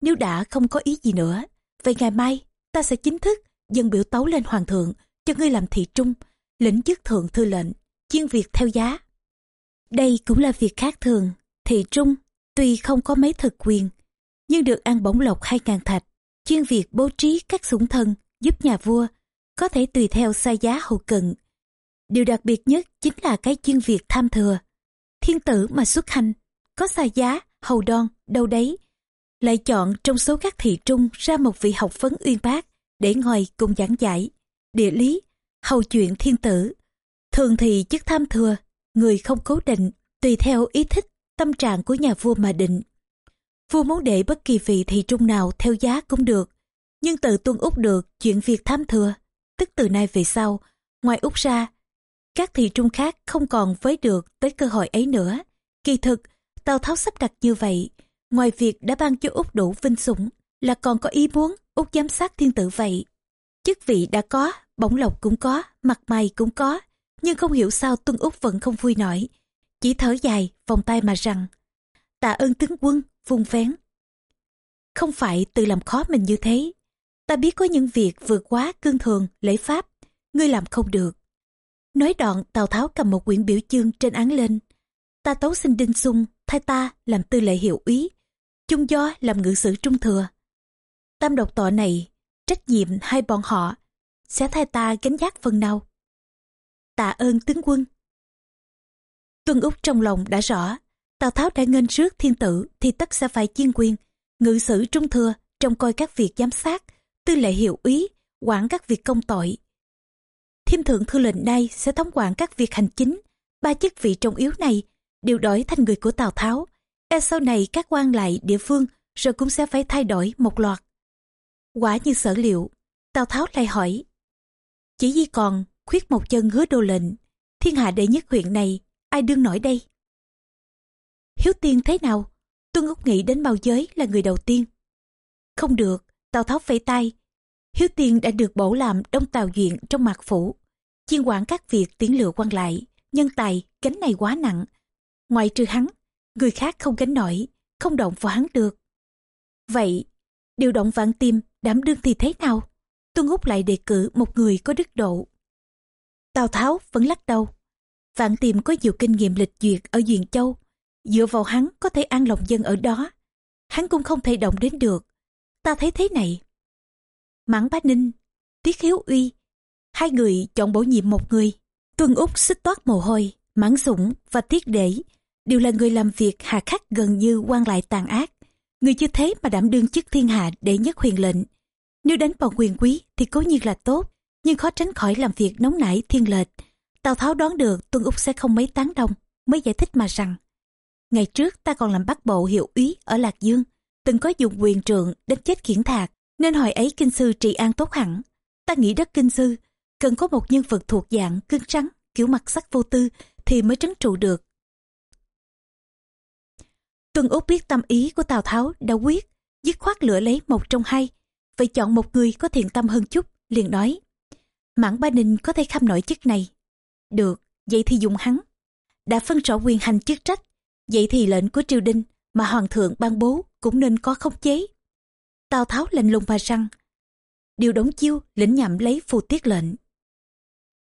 Nếu đã không có ý gì nữa, vậy ngày mai ta sẽ chính thức dâng biểu tấu lên hoàng thượng cho ngươi làm thị trung, lĩnh chức thượng thư lệnh, chuyên việc theo giá. Đây cũng là việc khác thường, thị trung tuy không có mấy thực quyền, nhưng được ăn bổng lộc hai ngàn thạch, chuyên việc bố trí các sủng thân giúp nhà vua có thể tùy theo xa giá hậu cận. Điều đặc biệt nhất chính là cái chuyên việc tham thừa. Thiên tử mà xuất hành, có xa giá, hầu đon đâu đấy. Lại chọn trong số các thị trung ra một vị học vấn uyên bác để ngồi cùng giảng giải, địa lý, hầu chuyện thiên tử. Thường thì chức tham thừa, người không cố định, tùy theo ý thích, tâm trạng của nhà vua mà định. Vua muốn để bất kỳ vị thị trung nào theo giá cũng được, nhưng tự tuân úc được chuyện việc tham thừa. Tức từ nay về sau, ngoài úc ra, các thị trung khác không còn với được tới cơ hội ấy nữa. Kỳ thực, Tào Tháo sắp đặt như vậy, ngoài việc đã ban cho úc đủ vinh sủng, là còn có ý muốn úc giám sát thiên tử vậy. Chức vị đã có, bổng lộc cũng có, mặt mày cũng có, nhưng không hiểu sao Tuân Úc vẫn không vui nổi. Chỉ thở dài, vòng tay mà rằng, tạ ơn tướng quân, vung vén. Không phải tự làm khó mình như thế. Ta biết có những việc vượt quá cương thường, lễ pháp, ngươi làm không được. Nói đoạn Tào Tháo cầm một quyển biểu chương trên án lên. Ta tấu xin Đinh Xung thay ta làm tư lệ hiệu úy, chung do làm ngự sử trung thừa. Tam độc tọa này, trách nhiệm hai bọn họ, sẽ thay ta gánh giác phần nào. Tạ ơn tướng quân. Tuân Úc trong lòng đã rõ, Tào Tháo đã ngân rước thiên tử thì tất sẽ phải chiên quyền, ngự sử trung thừa trong coi các việc giám sát, tư lệ hiệu úy, quản các việc công tội. Thiêm thượng thư lệnh nay sẽ thống quản các việc hành chính, ba chức vị trọng yếu này đều đổi thành người của Tào Tháo. E sau này các quan lại địa phương rồi cũng sẽ phải thay đổi một loạt. Quả như sở liệu, Tào Tháo lại hỏi. Chỉ vì còn khuyết một chân hứa đô lệnh, thiên hạ đệ nhất huyện này, ai đương nổi đây? Hiếu tiên thế nào? Tuân Úc nghĩ đến bao giới là người đầu tiên. Không được, Tào Tháo phẩy tay. Hiếu tiên đã được bổ làm đông tào duyện trong mạc phủ, chiên quản các việc tiến lựa quan lại, nhân tài, gánh này quá nặng. Ngoài trừ hắn, người khác không gánh nổi, không động vào hắn được. Vậy, điều động vạn tim, đảm đương thì thế nào? Tuân Úc lại đề cử một người có đức độ. Tào Tháo vẫn lắc đầu. Vạn tìm có nhiều kinh nghiệm lịch duyệt ở Duyện Châu. Dựa vào hắn có thể an lòng dân ở đó. Hắn cũng không thể động đến được. Ta thấy thế này. Mãn Bá Ninh, Tiết Hiếu Uy. Hai người chọn bổ nhiệm một người. Tuân Úc xích toát mồ hôi, Mãn Sủng và Tiết Để đều là người làm việc hà khắc gần như quan lại tàn ác. Người như thế mà đảm đương chức thiên hạ để nhất huyền lệnh. Nếu đánh vào quyền quý thì cố nhiên là tốt, nhưng khó tránh khỏi làm việc nóng nảy thiên lệch. Tào Tháo đoán được Tuân Úc sẽ không mấy tán đồng, mới giải thích mà rằng Ngày trước ta còn làm bắt bộ hiệu úy ở Lạc Dương, từng có dùng quyền trượng đến chết khiển thạc, nên hồi ấy kinh sư trị an tốt hẳn. Ta nghĩ đất kinh sư, cần có một nhân vật thuộc dạng cứng rắn, kiểu mặt sắc vô tư thì mới trấn trụ được. Tuân Úc biết tâm ý của Tào Tháo đã quyết, dứt khoát lựa lấy một trong hai, vậy chọn một người có thiện tâm hơn chút, liền nói. Mãn Ba Ninh có thể kham nổi chức này. Được, vậy thì dùng hắn. Đã phân rõ quyền hành chức trách, vậy thì lệnh của triều đình mà hoàng thượng ban bố cũng nên có khống chế. Tào Tháo lạnh lùng mà răng. Điều đóng chiêu lĩnh nhậm lấy phù tiết lệnh.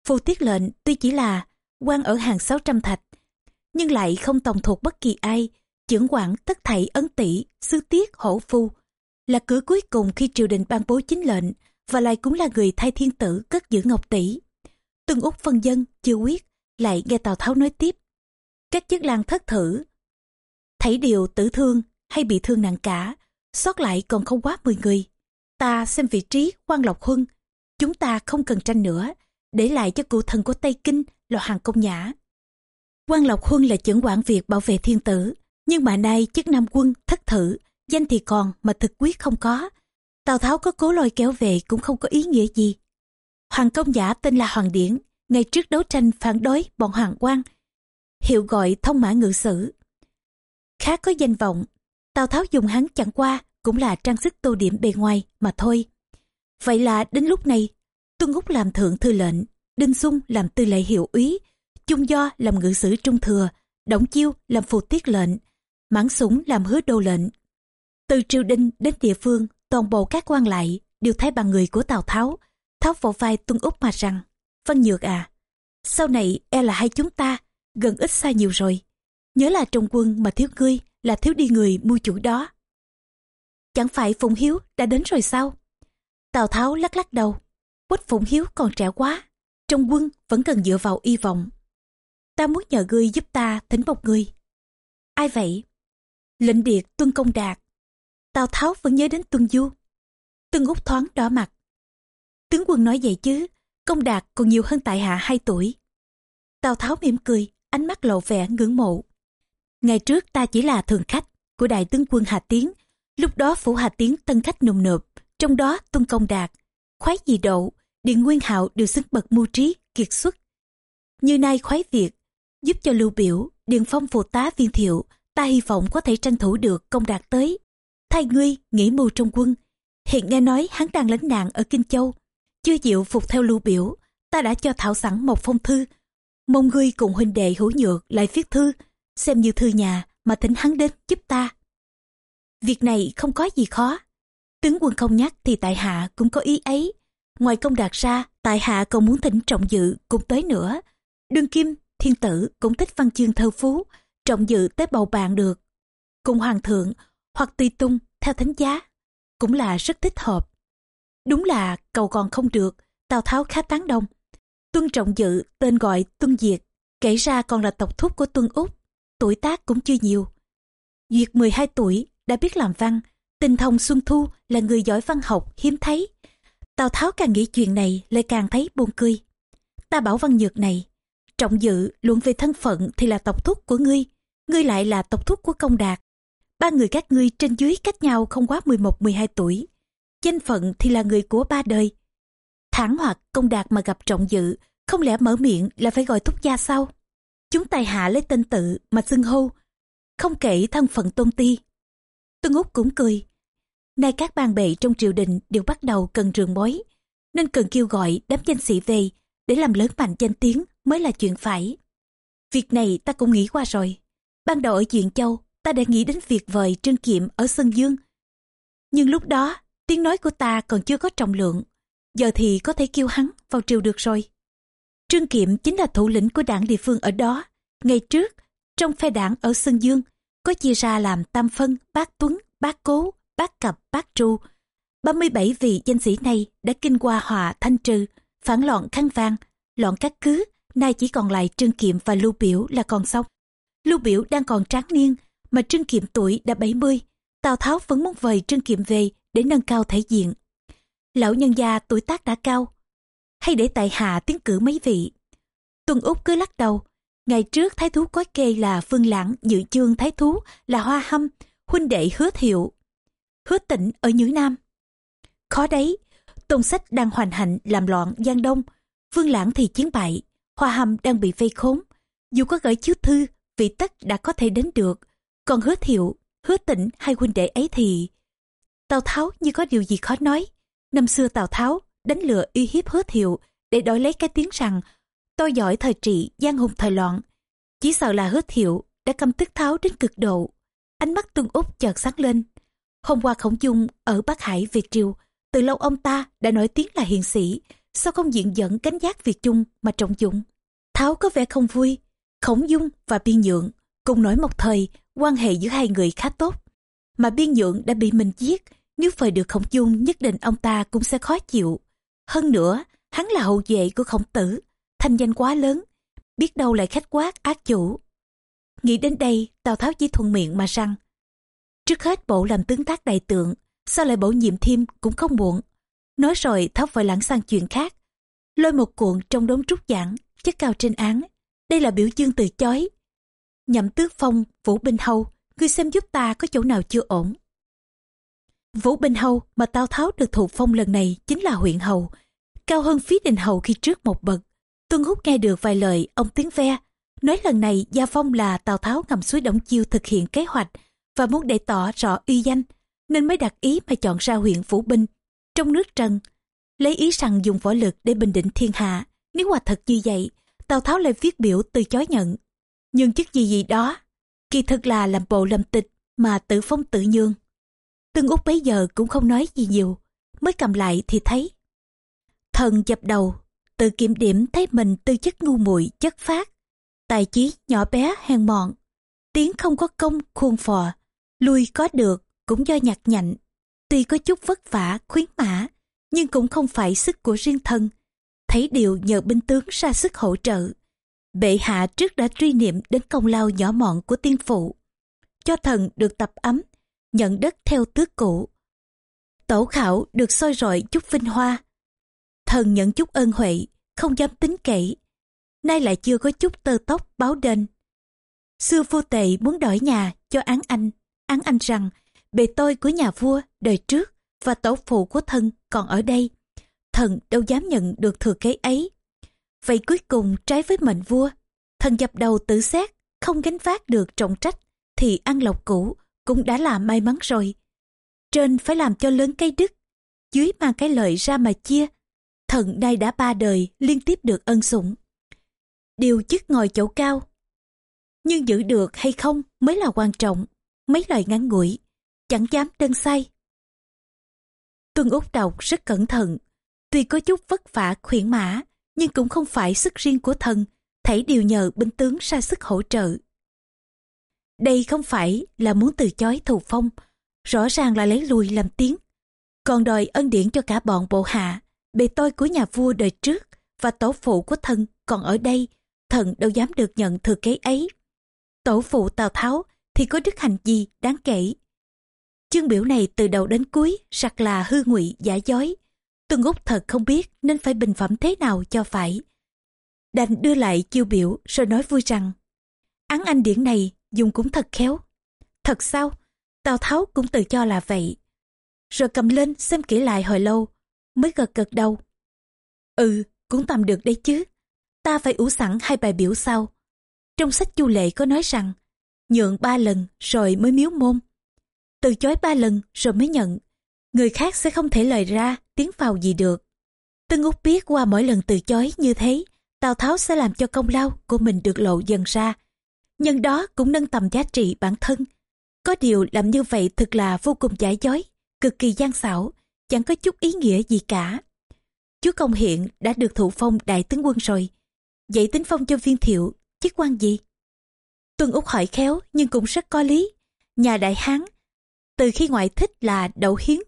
Phù tiết lệnh tuy chỉ là quan ở hàng 600 thạch, nhưng lại không tổng thuộc bất kỳ ai, trưởng quản tất thảy ấn tỷ, sư tiết, hổ phu, là cửa cuối cùng khi triều đình ban bố chính lệnh và lại cũng là người thay thiên tử cất giữ ngọc tỷ. tương Úc phân dân, chưa quyết, lại nghe Tào Tháo nói tiếp. Các chức lang thất thử, thảy điều tử thương hay bị thương nặng cả, sót lại còn không quá 10 người. Ta xem vị trí quan lộc huân, chúng ta không cần tranh nữa, để lại cho cụ thần của Tây Kinh là hàng Công Nhã. quan Lộc Huân là trưởng quản việc bảo vệ thiên tử, nhưng mà nay chức nam quân thất thử, danh thì còn mà thực quyết không có, Tào Tháo có cố lôi kéo về cũng không có ý nghĩa gì. Hoàng công giả tên là Hoàng Điển, ngày trước đấu tranh phản đối bọn Hoàng quan, hiệu gọi thông mã ngự sử. Khá có danh vọng, Tào Tháo dùng hắn chẳng qua cũng là trang sức tô điểm bề ngoài mà thôi. Vậy là đến lúc này, Tuân Úc làm thượng thư lệnh, Đinh Xung làm tư lệ hiệu úy, Chung Do làm ngự sử trung thừa, Đổng Chiêu làm phù tiết lệnh, Mãn súng làm hứa đô lệnh. Từ triều đình đến địa phương toàn bộ các quan lại đều thấy bằng người của Tào Tháo. Tháo vỗ vai Tuân Úc mà rằng, Văn Nhược à, sau này e là hai chúng ta gần ít xa nhiều rồi. Nhớ là trong quân mà thiếu ngươi là thiếu đi người mua chủ đó. Chẳng phải Phụng Hiếu đã đến rồi sao? Tào Tháo lắc lắc đầu. Quách Phụng Hiếu còn trẻ quá. Trong quân vẫn cần dựa vào y vọng. Ta muốn nhờ ngươi giúp ta thỉnh một người. Ai vậy? Lệnh điệt tuân công đạt. Tào Tháo vẫn nhớ đến tuân du. Tuân út thoáng đỏ mặt. Tướng quân nói vậy chứ, công đạt còn nhiều hơn tại hạ 2 tuổi. Tào Tháo mỉm cười, ánh mắt lộ vẻ ngưỡng mộ. Ngày trước ta chỉ là thường khách của đại tướng quân Hà Tiến, lúc đó phủ Hà Tiến tân khách nùng nộp, trong đó tuân công đạt, khoái dị độ, điện nguyên hạo đều xứng bậc mưu trí, kiệt xuất. Như nay khoái việt giúp cho lưu biểu, điện phong phù tá viên thiệu, ta hy vọng có thể tranh thủ được công đạt tới. Thay ngươi, nghĩ mưu trong quân, hiện nghe nói hắn đang lánh nạn ở Kinh Châu, chưa chịu phục theo lưu biểu, ta đã cho thảo sẵn một phong thư, mong ngươi cùng huynh đệ hữu nhược lại viết thư, xem như thư nhà mà thỉnh hắn đến giúp ta. Việc này không có gì khó. Tướng quân không nhắc thì tại hạ cũng có ý ấy. Ngoài công đạt ra, tại hạ còn muốn thỉnh trọng dự cùng tới nữa. Đương kim, thiên tử cũng thích văn chương thơ phú, trọng dự tế bầu bạn được. Cùng hoàng thượng, hoặc tùy tung, theo thánh giá, cũng là rất thích hợp. Đúng là cầu còn không được, Tào Tháo khá tán đồng Tuân trọng dự, tên gọi Tuân Diệt, kể ra còn là tộc thúc của Tuân Úc, tuổi tác cũng chưa nhiều. Duyệt 12 tuổi, đã biết làm văn, tình thông Xuân Thu là người giỏi văn học hiếm thấy. Tào Tháo càng nghĩ chuyện này lại càng thấy buồn cười. Ta bảo văn nhược này, trọng dự luận về thân phận thì là tộc thúc của ngươi, ngươi lại là tộc thúc của công đạt. Ba người các ngươi trên dưới cách nhau không quá 11-12 tuổi. Danh phận thì là người của ba đời. Thẳng hoặc công đạt mà gặp trọng dự, không lẽ mở miệng là phải gọi thúc gia sao? Chúng tài hạ lấy tên tự mà xưng hô, không kể thân phận tôn ti. Tương Úc cũng cười. Nay các bàn bệ trong triều đình đều bắt đầu cần rường bói, nên cần kêu gọi đám danh sĩ về để làm lớn mạnh danh tiếng mới là chuyện phải. Việc này ta cũng nghĩ qua rồi. Ban đầu ở diện Châu, ta đã nghĩ đến việc vời Trương Kiệm ở Sơn Dương. Nhưng lúc đó, tiếng nói của ta còn chưa có trọng lượng. Giờ thì có thể kêu hắn vào triều được rồi. Trương Kiệm chính là thủ lĩnh của đảng địa phương ở đó. Ngày trước, trong phe đảng ở Sơn Dương, có chia ra làm tam phân, bác tuấn, bác cố, bác cập, bác tru. 37 vị danh sĩ này đã kinh qua hòa thanh trừ, phản loạn khăn vang, loạn các cứ, nay chỉ còn lại Trương Kiệm và Lưu Biểu là còn sống. Lưu Biểu đang còn tráng niên, mà Trương Kiệm tuổi đã 70. Tào Tháo vẫn muốn vời Trương Kiệm về để nâng cao thể diện. Lão nhân gia tuổi tác đã cao, hay để tại hạ tiến cử mấy vị. Tuân Úc cứ lắc đầu, ngày trước thái thú có kê là Phương Lãng, dự chương thái thú là Hoa Hâm, huynh đệ hứa thiệu. Hứa tịnh ở Nhữ Nam. Khó đấy, tôn sách đang hoành hành làm loạn Giang Đông, Phương Lãng thì chiến bại, Hoa Hâm đang bị vây khốn. Dù có gửi chiếu thư, vị tất đã có thể đến được. Còn hứa thiệu, hứa tịnh hai huynh đệ ấy thì... Tào Tháo như có điều gì khó nói. Năm xưa Tào Tháo đánh lừa uy hiếp hứa thiệu để đổi lấy cái tiếng rằng tôi giỏi thời trị giang hùng thời loạn. Chỉ sợ là hứa thiệu đã căm tức Tháo đến cực độ. Ánh mắt tương Úc chợt sáng lên. Hôm qua Khổng Dung ở Bắc Hải Việt Triều, từ lâu ông ta đã nổi tiếng là hiền sĩ, sao không diện dẫn cánh giác Việt Trung mà trọng dụng. Tháo có vẻ không vui, Khổng Dung và Biên Nhượng cùng nổi một thời quan hệ giữa hai người khá tốt. Mà Biên Nhượng đã bị mình giết, nếu phời được Khổng Dung nhất định ông ta cũng sẽ khó chịu. Hơn nữa, hắn là hậu vệ của khổng tử, thanh danh quá lớn, biết đâu lại khách quát ác chủ. Nghĩ đến đây, Tào Tháo chỉ thuận miệng mà rằng, trước hết bộ làm tướng tác đại tượng, sao lại bổ nhiệm thêm cũng không muộn. Nói rồi Tháo vội lãng sang chuyện khác, lôi một cuộn trong đống trúc giảng, chất cao trên án. Đây là biểu dương từ chối. Nhậm tước phong, Vũ Binh Hầu, ngươi xem giúp ta có chỗ nào chưa ổn. Vũ Binh Hầu mà Tào Tháo được thụ phong lần này chính là huyện Hầu, cao hơn phí đình Hầu khi trước một bậc. Tuân Húc nghe được vài lời ông tiếng ve, nói lần này gia phong là Tào Tháo ngầm suối Đổng Chiêu thực hiện kế hoạch và muốn để tỏ rõ uy danh, nên mới đặt ý mà chọn ra huyện Vũ Binh trong nước Trần, lấy ý rằng dùng võ lực để bình định thiên hạ. Nếu quả thật như vậy, Tào Tháo lại viết biểu từ chối nhận. Nhưng chức gì gì đó, kỳ thực là làm bộ làm tịch mà tự phong tự nhường Tương Úc bấy giờ cũng không nói gì nhiều, mới cầm lại thì thấy. Thần dập đầu, tự kiểm điểm thấy mình tư chất ngu muội chất phát, tài trí nhỏ bé hèn mọn. tiếng không có công khuôn phò lui có được cũng do nhặt nhạnh tuy có chút vất vả khuyến mã nhưng cũng không phải sức của riêng thân thấy điều nhờ binh tướng ra sức hỗ trợ. Bệ hạ trước đã truy niệm đến công lao nhỏ mọn của tiên phụ. Cho thần được tập ấm, nhận đất theo tước cũ. Tổ khảo được soi rọi chút vinh hoa. Thần nhận chút ơn huệ, không dám tính kể. Nay lại chưa có chút tơ tóc báo đền. Xưa vua tệ muốn đổi nhà cho án anh. Án anh rằng, bề tôi của nhà vua đời trước và tổ phụ của thân còn ở đây thần đâu dám nhận được thừa kế ấy. Vậy cuối cùng trái với mệnh vua, thần dập đầu tự xét không gánh vác được trọng trách, thì ăn lộc cũ cũng đã là may mắn rồi. Trên phải làm cho lớn cái đức, dưới mang cái lợi ra mà chia, thần đây đã ba đời liên tiếp được ân sủng. Điều chức ngồi chỗ cao, nhưng giữ được hay không mới là quan trọng, mấy lời ngắn ngủi, chẳng dám đơn say tuân út đọc rất cẩn thận tuy có chút vất vả khuyển mã, nhưng cũng không phải sức riêng của thần thảy đều nhờ binh tướng ra sức hỗ trợ. Đây không phải là muốn từ chối thù phong, rõ ràng là lấy lùi làm tiếng. Còn đòi ân điển cho cả bọn bộ hạ, bề tôi của nhà vua đời trước và tổ phụ của thần còn ở đây, thần đâu dám được nhận thừa kế ấy. Tổ phụ tào tháo thì có đức hành gì đáng kể? Chương biểu này từ đầu đến cuối sặc là hư ngụy, giả dối tuân úc thật không biết nên phải bình phẩm thế nào cho phải. Đành đưa lại chiêu biểu rồi nói vui rằng, án anh điển này dùng cũng thật khéo. Thật sao? Tào tháo cũng tự cho là vậy. Rồi cầm lên xem kỹ lại hồi lâu, mới gật gật đầu. Ừ cũng tầm được đấy chứ. Ta phải ủ sẵn hai bài biểu sau. Trong sách chu lệ có nói rằng, nhượng ba lần rồi mới miếu môn. Từ chối ba lần rồi mới nhận người khác sẽ không thể lời ra tiếng vào gì được. Tân úc biết qua mỗi lần từ chối như thế, tào tháo sẽ làm cho công lao của mình được lộ dần ra. Nhân đó cũng nâng tầm giá trị bản thân. Có điều làm như vậy thực là vô cùng giả dối, cực kỳ gian xảo, chẳng có chút ý nghĩa gì cả. Chúa công hiện đã được thụ phong đại tướng quân rồi. Vậy tính phong cho viên thiệu, chức quan gì? Tuân úc hỏi khéo nhưng cũng rất có lý. Nhà đại hán, từ khi ngoại thích là đậu hiến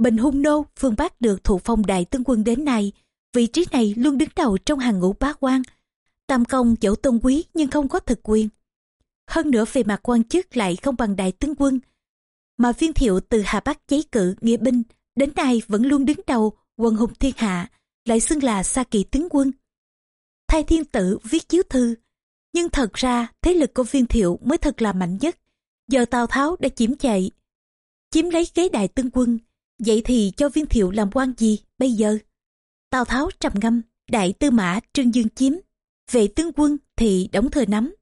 bình hung nô, phương bắc được thụ phong đại tướng quân đến nay, vị trí này luôn đứng đầu trong hàng ngũ bá quan. Tam công dẫu tôn quý nhưng không có thực quyền. Hơn nữa về mặt quan chức lại không bằng đại tướng quân, mà viên thiệu từ hà bắc giấy cử nghĩa binh, đến nay vẫn luôn đứng đầu quân hùng thiên hạ, lại xưng là sa kỳ tướng quân. Thay thiên tử viết chiếu thư, nhưng thật ra thế lực của viên thiệu mới thật là mạnh nhất, giờ tào tháo đã chiếm chạy, chiếm lấy ghế đại tướng quân vậy thì cho viên thiệu làm quan gì bây giờ? Tào tháo trầm ngâm, đại tư mã trương dương chiếm. Vệ tướng quân thì đóng thừa nắm.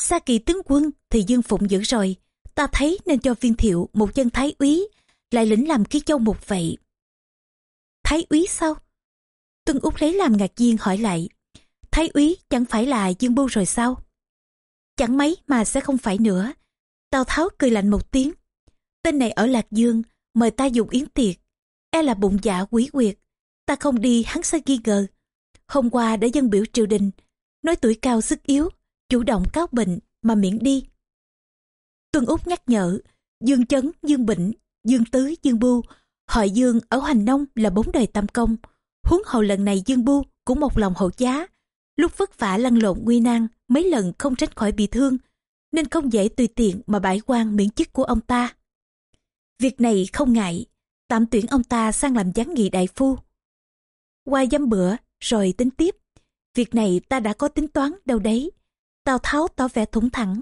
Xa kỳ tướng quân thì dương phụng giữ rồi. Ta thấy nên cho viên thiệu một chân thái úy, lại lĩnh làm ký châu một vậy. Thái úy sao? Tuân út lấy làm ngạc nhiên hỏi lại. Thái úy chẳng phải là dương bưu rồi sao? Chẳng mấy mà sẽ không phải nữa. Tào tháo cười lạnh một tiếng. Tên này ở lạc dương mời ta dùng yến tiệc. E là bụng dạ quý quyệt. Ta không đi, hắn sẽ nghi ngờ. Hôm qua đã dân biểu triều đình, nói tuổi cao sức yếu, chủ động cáo bệnh mà miễn đi. Tuân úc nhắc nhở, dương chấn, dương bỉnh, dương tứ, dương bưu hội dương ở hoành nông là bốn đời tam công. Huống hậu lần này dương bưu cũng một lòng hậu giá. Lúc vất vả lăn lộn nguy nan, mấy lần không tránh khỏi bị thương, nên không dễ tùy tiện mà bãi quan miễn chức của ông ta việc này không ngại. Tạm tuyển ông ta sang làm gián nghị đại phu. Qua dăm bữa, rồi tính tiếp. Việc này ta đã có tính toán đâu đấy. Tào tháo tỏ vẻ thủng thẳng.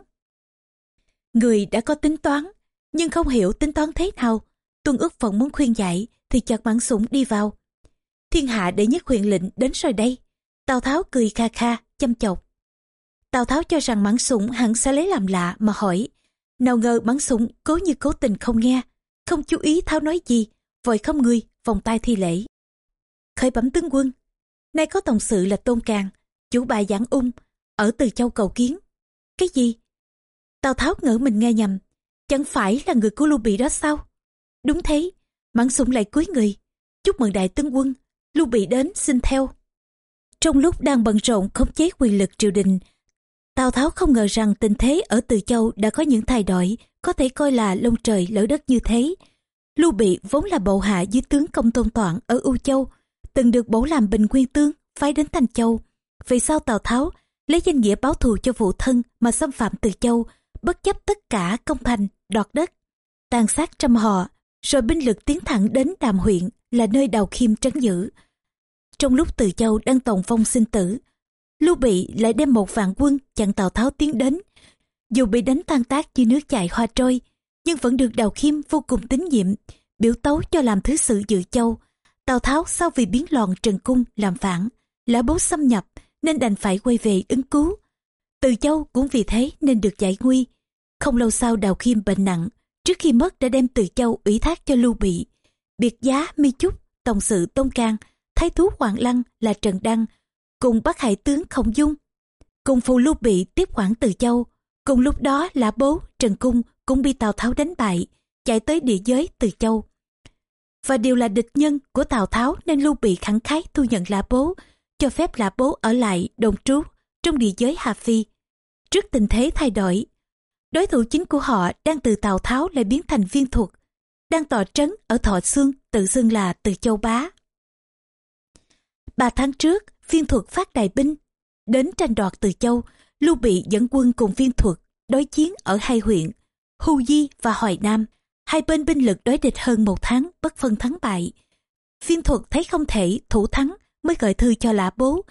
Người đã có tính toán, nhưng không hiểu tính toán thế nào. Tuân ước phận muốn khuyên dạy thì chợt mãn sủng đi vào. Thiên hạ đệ nhất huyện lệnh đến rồi đây. Tào tháo cười kha kha, chăm chọc. Tào tháo cho rằng mãn sủng hẳn sẽ lấy làm lạ mà hỏi, nào ngờ mãn sủng cố như cố tình không nghe? Không chú ý tháo nói gì vội không người vòng tay thi lễ. Khởi bẩm tướng quân nay có tổng sự là tôn càng chủ bài giảng ung ở từ châu cầu kiến. Cái gì? Tào tháo ngỡ mình nghe nhầm chẳng phải là người của lưu bị đó sao? Đúng thế mãn sủng lại cúi người. Chúc mừng đại tướng quân lưu bị đến xin theo. Trong lúc đang bận rộn khống chế quyền lực triều đình Tào Tháo không ngờ rằng tình thế ở Từ Châu đã có những thay đổi, có thể coi là lông trời lỡ đất như thế. Lưu Bị vốn là bộ hạ dưới tướng công tôn toản ở U Châu, từng được bổ làm bình nguyên tướng, phái đến Thanh Châu. Vì sao Tào Tháo lấy danh nghĩa báo thù cho phụ thân mà xâm phạm Từ Châu, bất chấp tất cả công thành, đoạt đất, tàn sát trăm họ, rồi binh lực tiến thẳng đến Đàm huyện là nơi Đào Khiêm trấn giữ. Trong lúc Từ Châu đang tòng phong sinh tử, Lưu Bị lại đem một vạn quân chặn Tào Tháo tiến đến. Dù bị đánh tan tác như nước chảy hoa trôi, nhưng vẫn được Đào Khiêm vô cùng tín nhiệm, biểu tấu cho làm thứ sự dự châu. Tào Tháo sau vì biến loạn Trần Cung làm phản, lã bố xâm nhập nên đành phải quay về ứng cứu. Từ Châu cũng vì thế nên được giải nguy. Không lâu sau Đào Khiêm bệnh nặng, trước khi mất đã đem Từ Châu ủy thác cho Lưu Bị. Biệt giá Mi chúc Tổng sự Tôn can Thái thú Hoàng Lăng là Trần Đăng, cùng bắt hải tướng Khổng Dung. Cùng phù Lưu Bị tiếp quản Từ Châu. Cùng lúc đó là bố Trần Cung cũng bị Tào Tháo đánh bại, chạy tới địa giới Từ Châu. Và đều là địch nhân của Tào Tháo nên Lưu Bị khẳng khái thu nhận là Bố, cho phép là Bố ở lại đồng trú trong địa giới Hà Phi. Trước tình thế thay đổi, đối thủ chính của họ đang từ Tào Tháo lại biến thành viên thuật, đang tọa trấn ở Thọ Xương tự xưng là Từ Châu Bá. Ba tháng trước, viên thuật phát đại binh, đến tranh đoạt Từ Châu, Lưu Bị dẫn quân cùng viên thuật đối chiến ở hai huyện, Hù Di và Hoài Nam. Hai bên binh lực đối địch hơn một tháng bất phân thắng bại. Viên thuật thấy không thể thủ thắng mới gửi thư cho lã bố,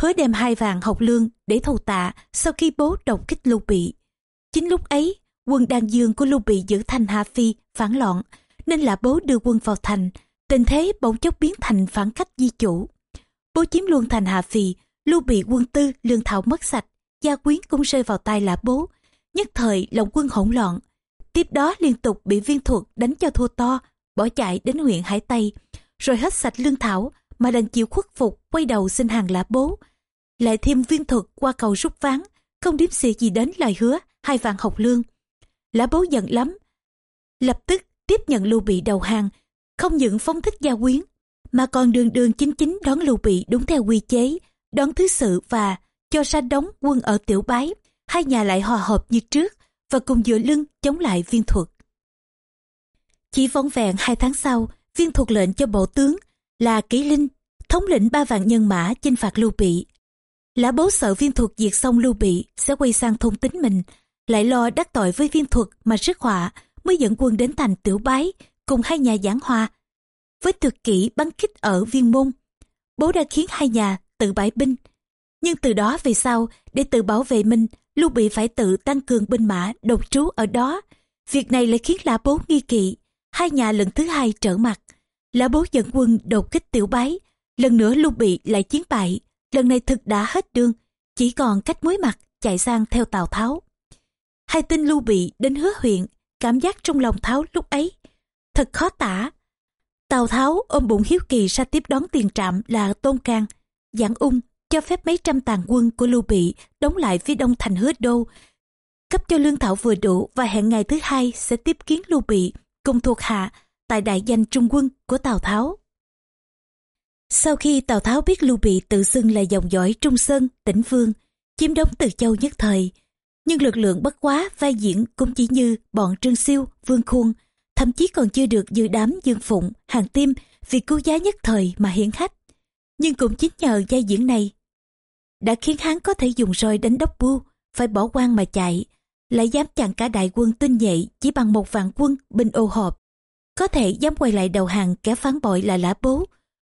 hứa đem hai vàng học lương để thù tạ sau khi bố độc kích Lưu Bị. Chính lúc ấy, quân đan dương của Lưu Bị giữ thành Hà Phi phản loạn, nên lã bố đưa quân vào thành, tình thế bỗng chốc biến thành phản cách di chủ. Bố chiếm luôn thành Hà Phi, Lưu Bị quân tư lương thảo mất sạch, gia quyến cũng rơi vào tay là bố. Nhất thời lòng quân hỗn loạn, tiếp đó liên tục bị viên thuật đánh cho thua to, bỏ chạy đến huyện Hải Tây, rồi hết sạch lương thảo mà đành chịu khuất phục quay đầu xin hàng lã bố. Lại thêm viên thuật qua cầu rút ván, không điếm xì gì đến lời hứa hai vạn học lương. Lã bố giận lắm, lập tức tiếp nhận lưu bị đầu hàng, không những phóng thích gia quyến, mà còn đường đường chính chính đón lưu bị đúng theo quy chế, đón thứ sự và cho ra đóng quân ở tiểu bái. Hai nhà lại hòa hợp như trước và cùng dựa lưng chống lại viên thuật. Chỉ vỏn vẹn hai tháng sau, viên thuật lệnh cho bộ tướng là Kỷ Linh, thống lĩnh ba vạn nhân mã chinh phạt Lưu Bị. Lã bố sợ viên thuật diệt xong Lưu Bị sẽ quay sang thôn tính mình, lại lo đắc tội với viên thuật mà rước họa mới dẫn quân đến thành Tiểu Bái cùng hai nhà giảng hòa. Với tuyệt kỹ bắn kích ở viên môn, bố đã khiến hai nhà tự bãi binh. Nhưng từ đó về sau, để tự bảo vệ mình, Lưu Bị phải tự tăng cường binh mã độc trú ở đó. Việc này lại khiến Lã Bố nghi kỵ. Hai nhà lần thứ hai trở mặt. Lã Bố dẫn quân đột kích tiểu bái. Lần nữa Lưu Bị lại chiến bại. Lần này thực đã hết đường, chỉ còn cách muối mặt chạy sang theo Tào Tháo. Hai tin Lưu Bị đến hứa huyện, cảm giác trong lòng Tháo lúc ấy. Thật khó tả. Tào Tháo ôm bụng hiếu kỳ ra tiếp đón tiền trạm là Tôn Cang, Giảng Ung cho phép mấy trăm tàn quân của Lưu Bị đóng lại phía đông thành hứa đô, cấp cho lương thảo vừa đủ và hẹn ngày thứ hai sẽ tiếp kiến Lưu Bị cùng thuộc hạ tại đại danh trung quân của Tào Tháo. Sau khi Tào Tháo biết Lưu Bị tự xưng là dòng dõi Trung Sơn, tỉnh Vương, chiếm đóng từ châu nhất thời, nhưng lực lượng bất quá vai diễn cũng chỉ như bọn Trương Siêu, Vương Khuôn, thậm chí còn chưa được dự đám Dương Phụng, Hàng Tim vì cứu giá nhất thời mà hiển khách. Nhưng cũng chính nhờ giai diễn này đã khiến hắn có thể dùng roi đánh đốc bu, phải bỏ quan mà chạy, lại dám chặn cả đại quân tinh nhuệ chỉ bằng một vạn quân binh ô hộp. Có thể dám quay lại đầu hàng kẻ phán bội là lã bố.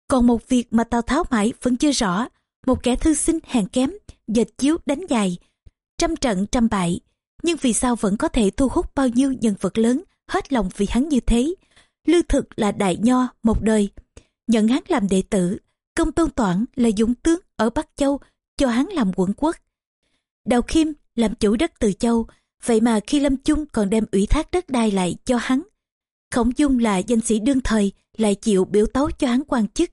Còn một việc mà Tào Tháo mãi vẫn chưa rõ, một kẻ thư sinh hèn kém, dệt chiếu đánh dài, trăm trận trăm bại, nhưng vì sao vẫn có thể thu hút bao nhiêu nhân vật lớn hết lòng vì hắn như thế. Lưu thực là đại nho một đời, nhận hắn làm đệ tử, công tôn toản là dũng tướng ở Bắc Châu cho hắn làm quận quốc. Đào Khiêm làm chủ đất từ châu, vậy mà khi Lâm Chung còn đem ủy thác đất đai lại cho hắn. Khổng Dung là danh sĩ đương thời, lại chịu biểu tấu cho hắn quan chức.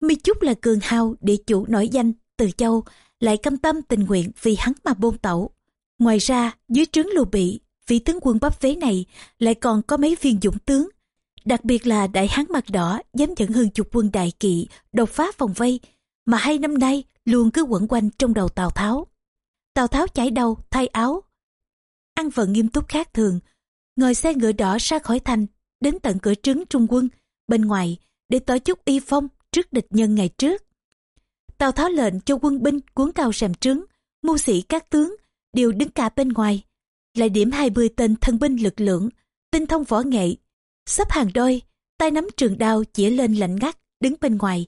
Mi Trúc là cường hào địa chủ nổi danh từ châu, lại cam tâm tình nguyện vì hắn mà bôn tẩu. Ngoài ra, dưới trướng lù bị, vị tướng quân bắp vế này lại còn có mấy viên dũng tướng. Đặc biệt là đại hán mặt đỏ dám dẫn hơn chục quân đại kỵ đột phá vòng vây, mà hai năm nay luôn cứ quẩn quanh trong đầu Tào Tháo. Tào Tháo chảy đầu, thay áo. Ăn vận nghiêm túc khác thường, ngồi xe ngựa đỏ ra khỏi thành, đến tận cửa trứng trung quân, bên ngoài, để tỏ chút y phong trước địch nhân ngày trước. Tào Tháo lệnh cho quân binh cuốn cao sàm trứng, mưu sĩ các tướng đều đứng cả bên ngoài. Lại điểm hai mươi tên thân binh lực lượng, tinh thông võ nghệ, sắp hàng đôi, tay nắm trường đao chỉ lên lạnh ngắt, đứng bên ngoài.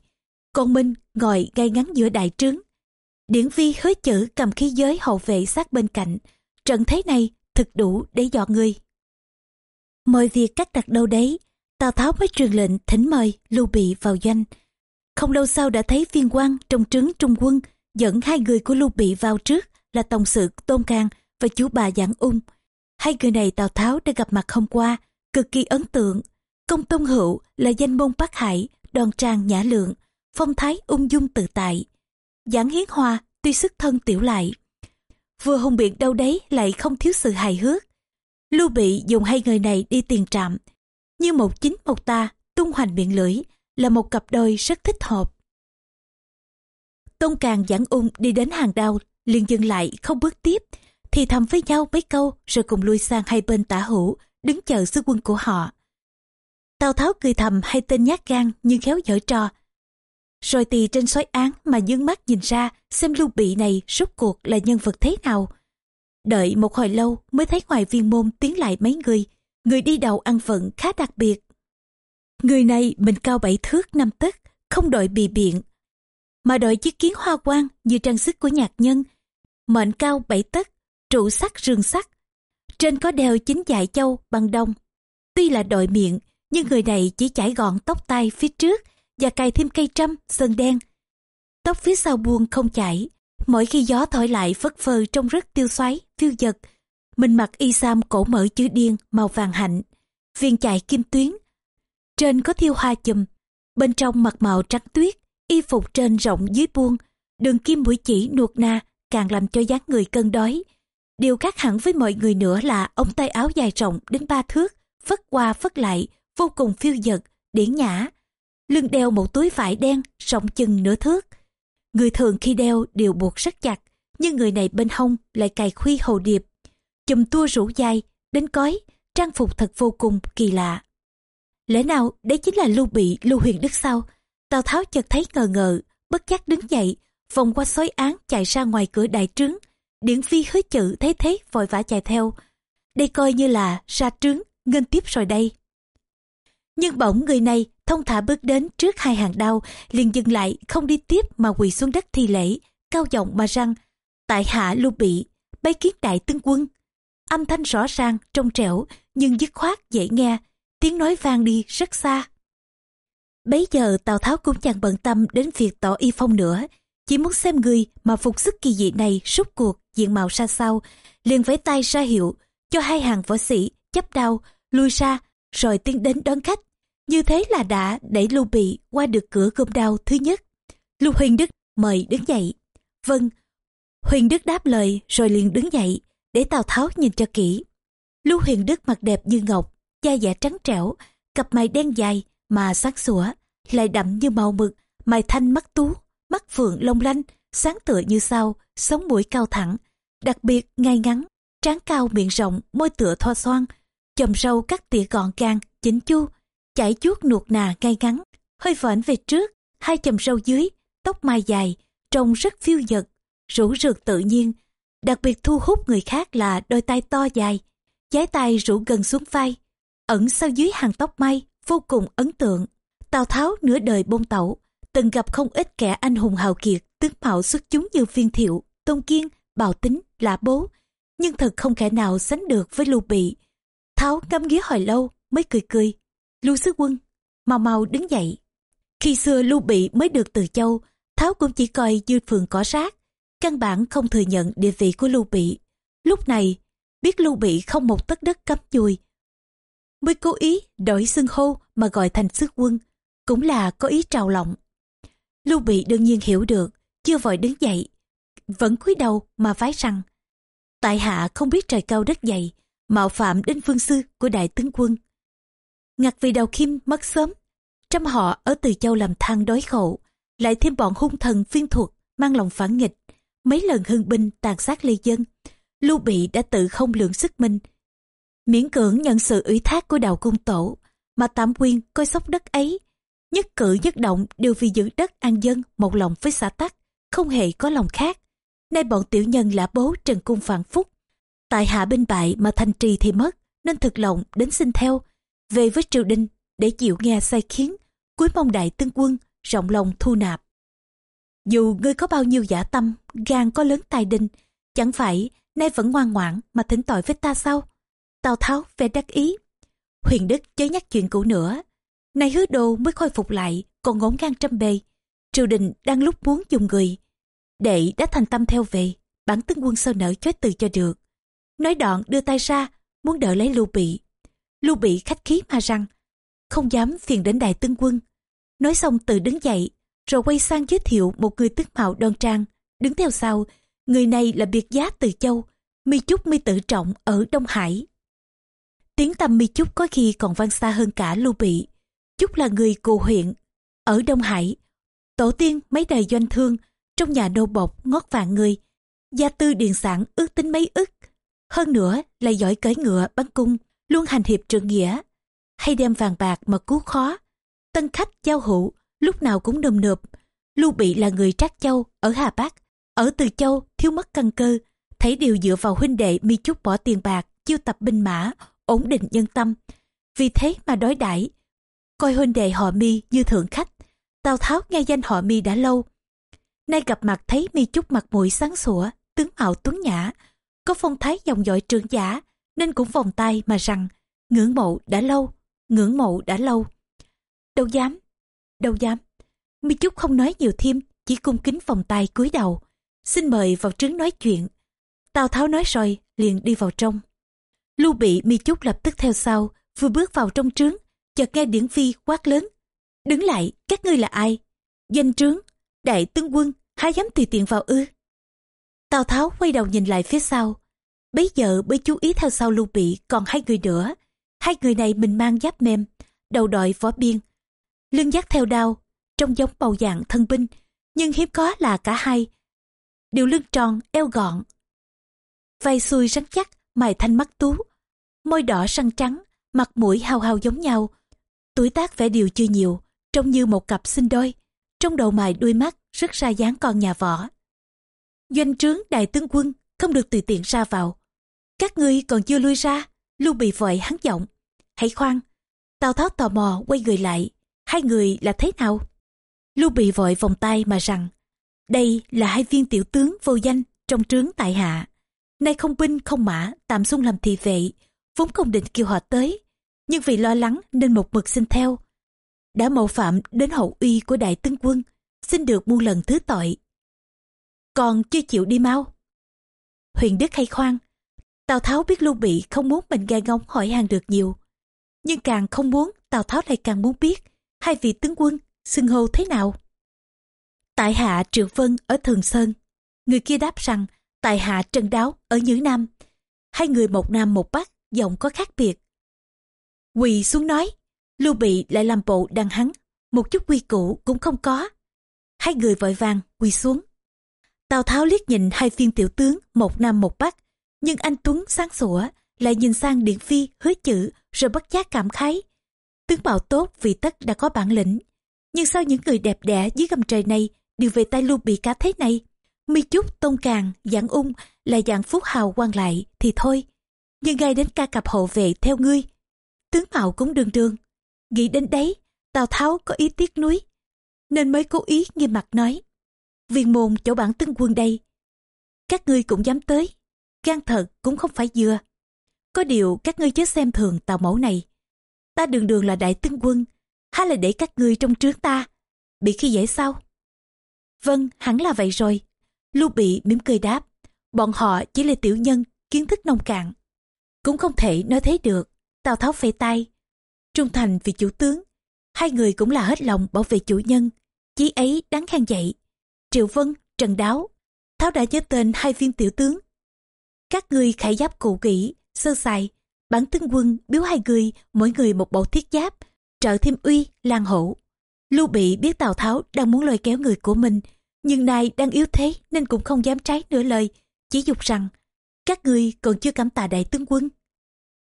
Còn Minh ngồi ngay ngắn giữa đại trướng. Điển vi hứa chữ cầm khí giới hậu vệ sát bên cạnh. Trận thế này thực đủ để dọn người. Mọi việc cắt đặt đâu đấy, Tào Tháo mới truyền lệnh thỉnh mời Lưu Bị vào doanh. Không lâu sau đã thấy viên quan trong trướng trung quân dẫn hai người của Lưu Bị vào trước là Tổng sự Tôn Cang và chú bà Giảng Ung. Hai người này Tào Tháo đã gặp mặt hôm qua, cực kỳ ấn tượng. Công Tôn Hữu là danh môn bác Hải, đoan trang nhã lượng, phong thái ung dung tự tại. Giảng Hiến Hoa tuy sức thân tiểu lại. Vừa hùng biện đâu đấy lại không thiếu sự hài hước. Lưu Bị dùng hai người này đi tiền trạm, như một chính một ta tung hoành miệng lưỡi là một cặp đôi rất thích hợp. Tôn Càng giảng ung đi đến hàng đao, liền dừng lại không bước tiếp, thì thầm với nhau mấy câu rồi cùng lui sang hai bên tả hữu, đứng chờ sứ quân của họ. Tào Tháo cười thầm hai tên nhát gan nhưng khéo giỏi trò. Rồi tì trên sói án mà dương mắt nhìn ra xem lưu bị này rốt cuộc là nhân vật thế nào. Đợi một hồi lâu mới thấy ngoài viên môn tiến lại mấy người, người đi đầu ăn vận khá đặc biệt. Người này mình cao bảy thước năm tấc, không đội bì biện, mà đội chiếc kiến hoa quang như trang sức của nhạc nhân, mệnh cao bảy tấc, trụ sắt rương sắt. Trên có đeo chính dại châu bằng đông. Tuy là đội miệng, nhưng người này chỉ chải gọn tóc tai phía trước và cài thêm cây trâm, sơn đen. Tóc phía sau buông không chảy, mỗi khi gió thổi lại phất phơ trông rất tiêu xoáy, phiêu giật Mình mặc y sam cổ mở chữ điên màu vàng hạnh, viên chạy kim tuyến. Trên có thiêu hoa chùm, bên trong mặt màu trắng tuyết, y phục trên rộng dưới buông, đường kim mũi chỉ nuột na càng làm cho dáng người cân đói. Điều khác hẳn với mọi người nữa là ông tay áo dài rộng đến ba thước, phất qua phất lại, vô cùng phiêu giật điển nhã. Lưng đeo một túi vải đen rộng chừng nửa thước. Người thường khi đeo đều buộc rất chặt, nhưng người này bên hông lại cài khuy hồ điệp. Chùm tua rủ dài, đến cói, trang phục thật vô cùng kỳ lạ. Lẽ nào đấy chính là Lưu Bị, Lưu Huyền Đức sao? Tào Tháo chợt thấy ngờ ngợ, bất giác đứng dậy, vòng qua xói án chạy ra ngoài cửa đại trướng. Điển Phi hứa chữ thấy thế vội vã chạy theo. Đây coi như là ra trướng, ngân tiếp rồi đây. Nhưng bỗng người này thông thả bước đến trước hai hàng đao, liền dừng lại không đi tiếp mà quỳ xuống đất thi lễ, cao giọng mà răng. Tại hạ lưu bị, bái kiến đại tướng quân. Âm thanh rõ ràng, trong trẻo, nhưng dứt khoát dễ nghe, tiếng nói vang đi rất xa. Bấy giờ Tào Tháo cũng chẳng bận tâm đến việc tỏ y phong nữa, chỉ muốn xem người mà phục sức kỳ dị này rút cuộc diện mạo ra sao, liền vẫy tay ra hiệu cho hai hàng võ sĩ chấp đao lui ra rồi tiến đến đón khách. Như thế là đã đẩy Lưu Bị qua được cửa gom đao thứ nhất. Lưu Huyền Đức mời đứng dậy. Vâng, Huyền Đức đáp lời rồi liền đứng dậy để Tào Tháo nhìn cho kỹ. Lưu Huyền Đức mặt đẹp như ngọc, da dẻ trắng trẻo, cặp mày đen dài mà sáng sủa, lại đậm như màu mực, mày thanh mắt tú, mắt phượng long lanh, sáng tựa như sao, sống mũi cao thẳng, đặc biệt ngay ngắn, trán cao miệng rộng, môi tựa thoa xoan, chòm râu cắt tỉa gọn gàng, chỉnh chu, chảy chuốt nuột nà ngay ngắn, hơi vểnh về trước, hai chùm râu dưới, tóc mai dài, trông rất phiêu dật, rủ rượt tự nhiên. Đặc biệt thu hút người khác là đôi tay to dài, giái tay rủ gần xuống vai, ẩn sau dưới hàng tóc mai, vô cùng ấn tượng. Tào Tháo nửa đời bôn tẩu, từng gặp không ít kẻ anh hùng hào kiệt, tướng mạo xuất chúng như viên thiệu, tôn kiên, bào tính, lã bố, nhưng thật không kẻ nào sánh được với lưu bị. Tháo ngâm nghía hồi lâu mới cười cười. Lưu sứ quân, mau mau đứng dậy. Khi xưa lưu bị mới được từ châu, Tháo cũng chỉ coi như phường cỏ rác, căn bản không thừa nhận địa vị của lưu bị. Lúc này, biết lưu bị không một tấc đất cắm chùi, mới cố ý đổi xưng hô mà gọi thành sứ quân, cũng là có ý trào lọng. Lưu Bị đương nhiên hiểu được, chưa vội đứng dậy, vẫn cúi đầu mà vái rằng tại hạ không biết trời cao đất dày, mạo phạm đến vương sư của đại tướng quân. Ngặt vì đầu kim mất sớm, trăm họ ở Từ Châu làm than đói khổ, lại thêm bọn hung thần phiên thuật mang lòng phản nghịch, mấy lần hưng binh tàn sát lê dân. Lưu bị đã tự không lượng sức mình miễn cưỡng nhận sự ủy thác của đào cung tổ mà tạm quyên coi sóc đất ấy nhất cử nhất động đều vì giữ đất an dân một lòng với xã tắc không hề có lòng khác. Nay bọn tiểu nhân lã bố trần cung phản phúc tại hạ binh bại mà thành trì thì mất nên thực lòng đến xin theo về với triều đình, để chịu nghe sai khiến, cuối mong đại tướng quân rộng lòng thu nạp. Dù ngươi có bao nhiêu giả tâm, gan có lớn tài đình, chẳng phải nay vẫn ngoan ngoãn mà thỉnh tội với ta sao? Tào tháo vẻ đắc ý. Huyền đức chớ nhắc chuyện cũ nữa. Nay hứa đồ mới khôi phục lại, còn ngổn ngang trăm bề. Triều đình đang lúc muốn dùng người. Đệ đã thành tâm theo về, bản tướng quân sao nở chối từ cho được? Nói đoạn đưa tay ra, muốn đỡ lấy lưu bị lưu bị khách khí mà rằng, không dám phiền đến đại tướng quân. Nói xong tự đứng dậy, rồi quay sang giới thiệu một người tướng mạo đoan trang. Đứng theo sau, người này là biệt giá từ châu, mi Chúc mi tự trọng ở đông hải. Tiếng tâm mi Chúc có khi còn vang xa hơn cả lưu bị. Chúc là người cù huyện, ở đông hải. Tổ tiên mấy đời doanh thương, trong nhà nô bộc ngót vạn người, gia tư điền sản ước tính mấy ức. Hơn nữa là giỏi cưỡi ngựa, bắn cung luôn hành hiệp trượng nghĩa. Hay đem vàng bạc mà cứu khó. Tân khách giao hữu, lúc nào cũng nơm nượp. Lưu bị là người trác châu, ở hà bắc. Ở từ châu, thiếu mất căn cơ. Thấy điều dựa vào huynh đệ mi chút bỏ tiền bạc, chiêu tập binh mã, ổn định nhân tâm. Vì thế mà đối đãi, coi huynh đệ họ mi như thượng khách. Tào tháo nghe danh họ mi đã lâu. Nay gặp mặt thấy mi chút mặt mũi sáng sủa, tướng mạo tuấn nhã. Có phong thái dòng dõi trưởng giả nên cũng vòng tay mà rằng, ngưỡng mộ đã lâu, ngưỡng mộ đã lâu. Đâu dám đâu dám. Mi chút không nói nhiều thêm, chỉ cung kính vòng tay cúi đầu. Xin mời vào trướng nói chuyện. Tào tháo nói rồi, liền đi vào trong. Lưu bị, mi chút lập tức theo sau, vừa bước vào trong trướng, chợt nghe điển phi quát lớn, đứng lại, các ngươi là ai? Danh trướng, đại tướng quân, há dám tùy tiện vào ư? Tào tháo quay đầu nhìn lại phía sau bấy giờ mới chú ý theo sau lưu bị, còn hai người nữa. Hai người này mình mang giáp mềm, đầu đội võ biên. Lưng dắt theo đao, trông giống bầu dạng thân binh, nhưng hiếm có là cả hai. Đều lưng tròn eo gọn vai xuôi rắn chắc mày thanh mắt tú. Môi đỏ săn trắng, mặt mũi hao hao giống nhau. Tuổi tác vẻ điều chưa nhiều, trông như một cặp sinh đôi. Trong đầu mày đuôi mắt rất ra dáng con nhà võ. Doanh trướng đại tướng quân không được tùy tiện ra vào. Các ngươi còn chưa lui ra lưu bị vội hắn giọng. Hãy khoan, tào tháo tò mò quay người lại. Hai người là thế nào? Lưu bị vội vòng tay mà rằng, đây là hai viên tiểu tướng vô danh trong trướng tại hạ. Nay không binh, không mã, tạm xung làm thị vệ, vốn không định kêu họ tới. Nhưng vì lo lắng nên một mực xin theo. Đã mạo phạm đến hậu uy của đại tướng quân, xin được muôn lần thứ tội. Còn chưa chịu đi mau huyền đức hay khoan. Tào tháo biết lưu bị không muốn mình gai ngóng hỏi hàng được nhiều. Nhưng càng không muốn, tào tháo lại càng muốn biết hai vị tướng quân xưng hô thế nào. Tại hạ triệu vân ở thường sơn. Người kia đáp rằng, tại hạ trần đáo ở nhữ nam. Hai người một nam một bắc, giọng có khác biệt. Quỳ xuống nói, lưu bị lại làm bộ đằng hắn, một chút quy củ cũng không có. Hai người vội vàng quỳ xuống tào tháo liếc nhìn hai viên tiểu tướng, một nam một bắc. Nhưng anh tuấn sáng sủa, lại nhìn sang điện phi, hứa chữ, rồi bất giác cảm khái. Tướng Bảo tốt vì tất đã có bản lĩnh. Nhưng sao những người đẹp đẽ dưới gầm trời này đều về tay lưu bị cá thế này? Mi chút tôn càng, giảng ung là dạng phúc hào quan lại thì thôi. Nhưng ngay đến ca cặp hộ vệ theo ngươi? Tướng mạo cũng đường đường. Nghĩ đến đấy, tào tháo có ý tiếc núi nên mới cố ý nghiêm mặt nói viên môn chỗ bản tướng quân đây. Các ngươi cũng dám tới. Gan thật cũng không phải dừa. Có điều các ngươi chớ xem thường tàu mẫu này. Ta đường đường là đại tướng quân. Hay là để các ngươi trong trướng ta? Bị khi dễ sao? Vâng hẳn là vậy rồi. Lưu bị mỉm cười đáp. Bọn họ chỉ là tiểu nhân, kiến thức nông cạn. Cũng không thể nói thế được. Tào tháo phê tay. Trung thành vì chủ tướng. Hai người cũng là hết lòng bảo vệ chủ nhân. Chí ấy đáng khen dạy triệu vân trần đáo tháo đã nhớ tên hai viên tiểu tướng các ngươi khải giáp cụ kỹ sơ sài bản tướng quân biếu hai người mỗi người một bộ thiết giáp trợ thêm uy lan hổ lưu bị biết tào tháo đang muốn lôi kéo người của mình nhưng nay đang yếu thế nên cũng không dám trái nửa lời, chỉ dục rằng các ngươi còn chưa cảm tạ đại tướng quân.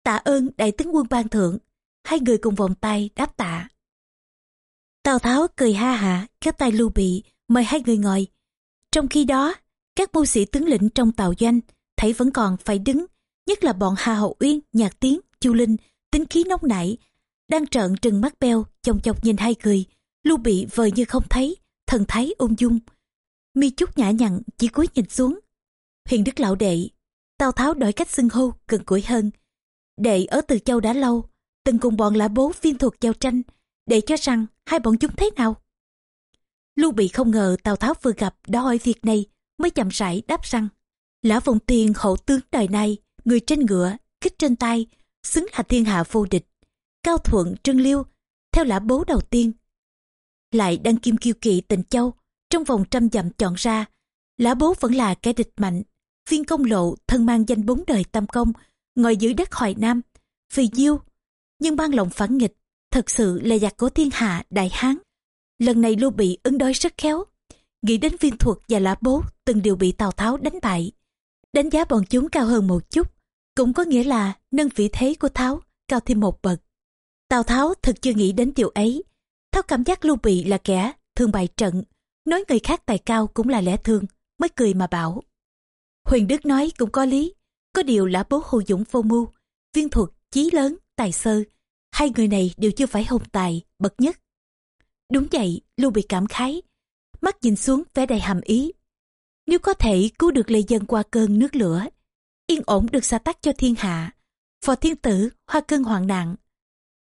Tạ ơn đại tướng quân ban thượng, hai người cùng vòng tay đáp tạ. Tào Tháo cười ha hả, kéo tay Lưu Bị, mời hai người ngồi. Trong khi đó, các mưu sĩ tướng lĩnh trong tàu doanh, thấy vẫn còn phải đứng, nhất là bọn Hà Hậu Uyên, Nhạc Tiến, Chu Linh, tính khí nóng nảy, đang trợn trừng mắt beo, chồng chọc nhìn hai người, Lưu Bị vờ như không thấy, thần thái ung dung. Mi chút nhã nhặn, chỉ cúi nhìn xuống. Huyền Đức Lão Đệ, Tào Tháo đổi cách xưng hô, gần gũi hơn. Đệ ở Từ Châu đã lâu, từng cùng bọn lã bố viên thuật giao tranh, để cho rằng hai bọn chúng thế nào. Lưu Bị không ngờ Tào Tháo vừa gặp đã hỏi việc này, mới chậm rãi đáp rằng Lã vòng Tiền hậu tướng đời này, người trên ngựa, kích trên tay, xứng là thiên hạ vô địch. Cao Thuận, Trương Liêu, theo lã bố đầu tiên. Lại đăng kim kiêu kỵ tình châu, trong vòng trăm dặm chọn ra, lã bố vẫn là kẻ địch mạnh. Viên công lộ thân mang danh bốn đời tam công, ngồi dưới đất Hoài Nam, vì diêu, nhưng mang lòng phản nghịch, thật sự là giặc của thiên hạ đại hán. Lần này Lưu Bị ứng đối rất khéo, nghĩ đến viên thuật và lã bố từng đều bị Tào Tháo đánh bại. Đánh giá bọn chúng cao hơn một chút, cũng có nghĩa là nâng vị thế của Tháo cao thêm một bậc. Tào Tháo thực chưa nghĩ đến điều ấy. Tháo cảm giác Lưu Bị là kẻ thường bại trận, nói người khác tài cao cũng là lẽ thường, mới cười mà bảo. Huyền Đức nói cũng có lý, có điều lã bố hồ dũng vô mưu, viên thuật, chí lớn, tài sơ. Hai người này đều chưa phải hùng tài, bậc nhất. Đúng vậy, Lưu Bị cảm khái, mắt nhìn xuống vẻ đầy hàm ý. Nếu có thể cứu được lê dân qua cơn nước lửa, yên ổn được xa tắc cho thiên hạ, phò thiên tử, hoa cơn hoạn nạn,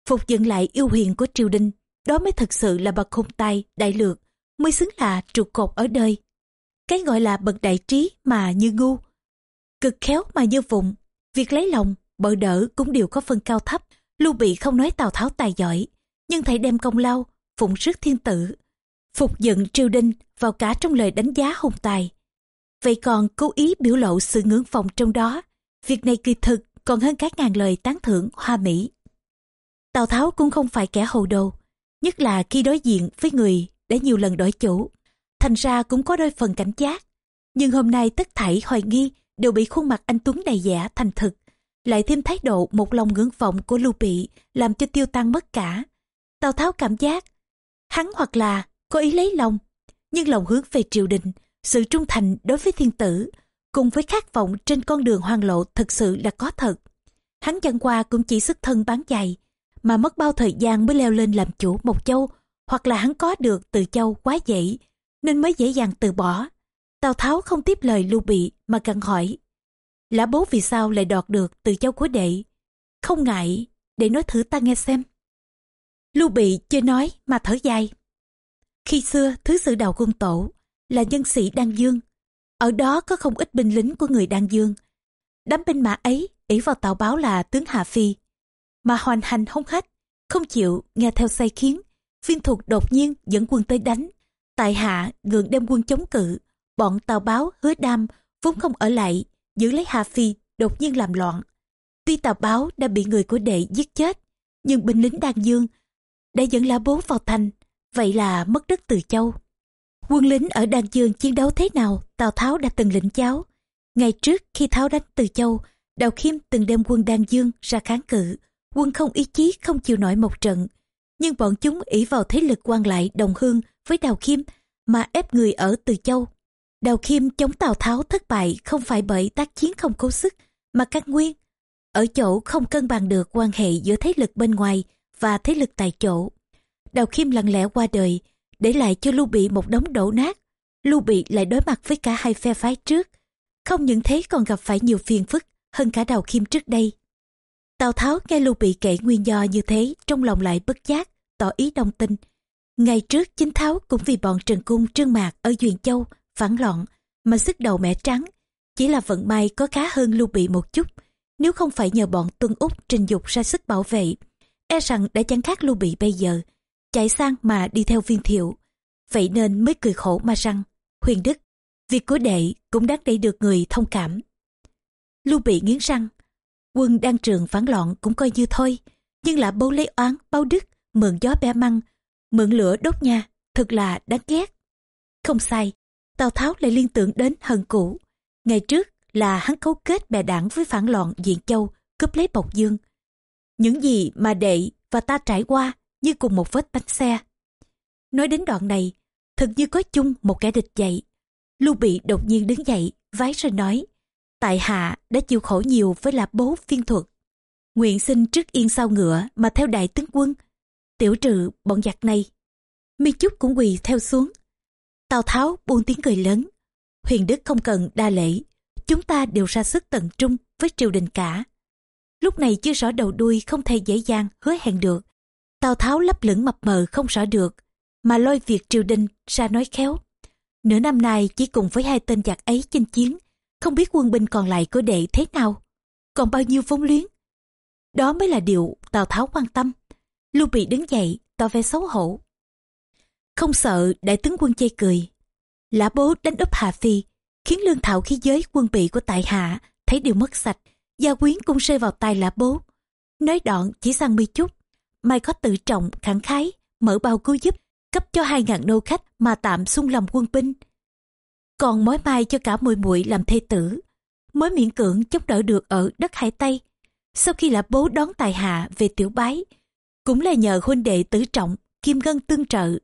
phục dựng lại yêu huyền của triều đình, đó mới thật sự là bậc khung tay đại lược, mới xứng là trụ cột ở đời. Cái gọi là bậc đại trí mà như ngu, cực khéo mà như vụng, việc lấy lòng, bợ đỡ cũng đều có phần cao thấp. Lưu Bị không nói Tào Tháo tài giỏi, nhưng thầy đem công lao, phụng rước thiên tử, phục dựng triều đình vào cả trong lời đánh giá hùng tài. Vậy còn cố ý biểu lộ sự ngưỡng phòng trong đó, việc này kỳ thực còn hơn các ngàn lời tán thưởng hoa mỹ. Tào Tháo cũng không phải kẻ hồ đồ, nhất là khi đối diện với người đã nhiều lần đổi chủ. Thành ra cũng có đôi phần cảnh giác. Nhưng hôm nay tất thảy hoài nghi đều bị khuôn mặt anh Tuấn đầy giả thành thực. Lại thêm thái độ một lòng ngưỡng vọng của Lưu Bị làm cho tiêu tăng mất cả. Tào Tháo cảm giác, hắn hoặc là có ý lấy lòng, nhưng lòng hướng về triều đình, sự trung thành đối với thiên tử, cùng với khát vọng trên con đường hoang lộ thực sự là có thật. Hắn chẳng qua cũng chỉ sức thân bán giày, mà mất bao thời gian mới leo lên làm chủ một châu, hoặc là hắn có được từ châu quá dễ, nên mới dễ dàng từ bỏ. Tào Tháo không tiếp lời Lưu Bị mà cần hỏi, lã bố vì sao lại đọt được từ châu của đệ? Không ngại, để nói thử ta nghe xem. Lưu Bị chưa nói mà thở dài. Khi xưa, thứ sự đầu quân tổ là nhân sĩ Đan Dương. Ở đó có không ít binh lính của người Đan Dương. Đám binh mã ấy ỷ vào tàu báo là tướng Hạ Phi mà hoành hành hung hách, không chịu nghe theo sai khiến. Viên thuật đột nhiên dẫn quân tới đánh. Tại hạ gượng đem quân chống cự, bọn tàu báo hứa đam vốn không ở lại, giữ lấy Hà Phi đột nhiên làm loạn. Tuy tàu báo đã bị người của đệ giết chết, nhưng binh lính Đan Dương đã dẫn lá bố vào thành, vậy là mất đất từ châu. Quân lính ở Đan Dương chiến đấu thế nào, Tào Tháo đã từng lĩnh cháo Ngày trước khi Tháo đánh từ châu, Đào Khiêm từng đem quân Đan Dương ra kháng cự, quân không ý chí không chịu nổi một trận. Nhưng bọn chúng ỷ vào thế lực quan lại đồng hương với Đào Khiêm mà ép người ở Từ Châu. Đào Khiêm chống Tào Tháo thất bại không phải bởi tác chiến không cố sức, mà các nguyên. Ở chỗ không cân bằng được quan hệ giữa thế lực bên ngoài và thế lực tại chỗ. Đào Khiêm lặng lẽ qua đời, để lại cho Lưu Bị một đống đổ nát. Lưu Bị lại đối mặt với cả hai phe phái trước. Không những thế còn gặp phải nhiều phiền phức hơn cả Đào Khiêm trước đây. Tào Tháo nghe Lưu Bị kể nguyên do như thế, trong lòng lại bất giác, tỏ ý đồng tình. Ngày trước chính Tháo cũng vì bọn Trần Cung Trương Mạc ở Duyện Châu phản loạn mà sức đầu mẹ trắng. Chỉ là vận may có khá hơn Lưu Bị một chút, nếu không phải nhờ bọn Tuân Úc trình dục ra sức bảo vệ. E rằng đã chẳng khác Lưu Bị bây giờ, chạy sang mà đi theo viên thiệu. Vậy nên mới cười khổ mà rằng, huyền đức, việc của đệ cũng đáng để được người thông cảm. Lưu Bị nghiến răng, quân đang trường phản loạn cũng coi như thôi nhưng là bố lấy oán bao đức mượn gió bẻ măng mượn lửa đốt nhà thật là đáng ghét không sai Tào Tháo lại liên tưởng đến hận cũ. Ngày trước là hắn cấu kết bè đảng với phản loạn Diện Châu, cướp lấy Bộc Dương. Những gì mà đệ và ta trải qua như cùng một vết bánh xe. Nói đến đoạn này, thật như có chung một kẻ địch dậy. Lưu Bị đột nhiên đứng dậy, vái rồi nói, tại hạ đã chịu khổ nhiều với lạp bố phiên thuật. Nguyện xin trước yên sau ngựa mà theo đại tướng quân, tiểu trừ bọn giặc này. Mi Chúc cũng quỳ theo xuống. Tào Tháo buông tiếng cười lớn. Huyền Đức không cần đa lễ, chúng ta đều ra sức tận trung với triều đình cả. Lúc này chưa rõ đầu đuôi không thể dễ dàng hứa hẹn được. Tào Tháo lấp lửng mập mờ không rõ được, mà lôi việc triều đình ra nói khéo. Nửa năm nay chỉ cùng với hai tên giặc ấy chinh chiến, không biết quân binh còn lại của đệ thế nào, còn bao nhiêu vốn luyến. Đó mới là điều Tào Tháo quan tâm. Lưu Bị đứng dậy, tỏ vẻ xấu hổ. Không sợ đại tướng quân chê cười. Lã bố đánh úp Hạ Phi, khiến lương thảo khí giới quân bị của tại hạ thấy đều mất sạch. Gia quyến cũng rơi vào tay lã bố. Nói đoạn chỉ sang mi chút, mai có tự trọng, khẳng khái, mở bao cứu giúp, cấp cho hai ngàn nô khách mà tạm xung lòng quân binh. Còn mối mai cho cả mùi muội làm thê tử, mới miễn cưỡng chống đỡ được ở đất Hải Tây. Sau khi lã bố đón tài hạ về tiểu bái, cũng là nhờ huynh đệ tử trọng, kim ngân tương trợ.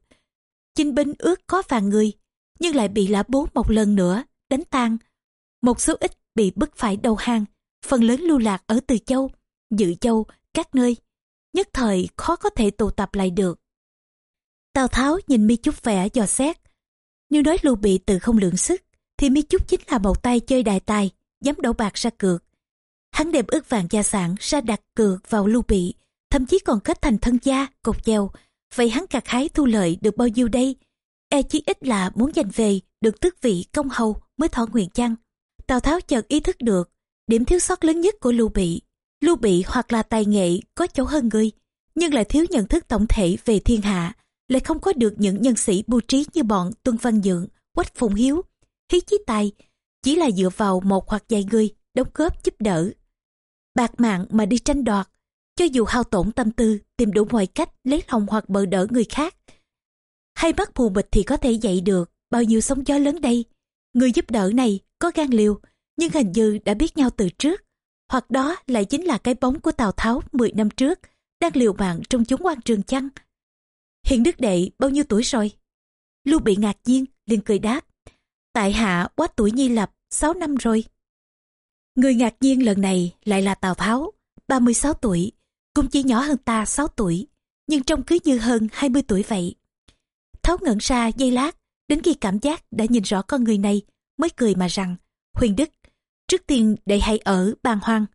Chinh binh ước có vàng người, nhưng lại bị lã bố một lần nữa đánh tan. Một số ít bị bức phải đầu hàng, phần lớn lưu lạc ở Từ Châu, Dự Châu, các nơi. Nhất thời khó có thể tụ tập lại được. Tào Tháo nhìn mi chút vẻ dò xét. Nếu nói lưu bị từ không lượng sức, thì mi chút chính là một tay chơi đại tài, dám đổ bạc ra cược. Hắn đem ước vàng gia sản ra đặt cược vào lưu bị, thậm chí còn kết thành thân gia, cột dèo. Vậy hắn cạc hái thu lợi được bao nhiêu đây? E chí ít là muốn giành về được tước vị công hầu mới thọ nguyện chăng? Tào Tháo chợt ý thức được, điểm thiếu sót lớn nhất của Lưu Bị. Lưu Bị hoặc là tài nghệ có chỗ hơn người, nhưng lại thiếu nhận thức tổng thể về thiên hạ, lại không có được những nhân sĩ bưu trí như bọn Tuân Văn Dượng, Quách Phùng Hiếu, Hí Chí Tài, chỉ là dựa vào một hoặc vài người đóng góp giúp đỡ. Bạc mạng mà đi tranh đoạt, cho dù hao tổn tâm tư, tìm đủ mọi cách lấy lòng hoặc bờ đỡ người khác. Hay bắt phù bịch thì có thể dạy được, bao nhiêu sóng gió lớn đây. Người giúp đỡ này có gan liều, nhưng hình như đã biết nhau từ trước. Hoặc đó lại chính là cái bóng của Tào Tháo 10 năm trước, đang liều mạng trong chúng quan trường chăng. Hiện Đức Đệ bao nhiêu tuổi rồi? Lưu bị ngạc nhiên, liền cười đáp. Tại hạ quá tuổi nhi lập, 6 năm rồi. Người ngạc nhiên lần này lại là Tào Tháo, 36 tuổi, cũng chỉ nhỏ hơn ta 6 tuổi, nhưng trông cứ như hơn 20 tuổi vậy. Tháo ngẩn ra giây lát, đến khi cảm giác đã nhìn rõ con người này, mới cười mà rằng, Huyền Đức, trước tiên để hãy ở bàn hoang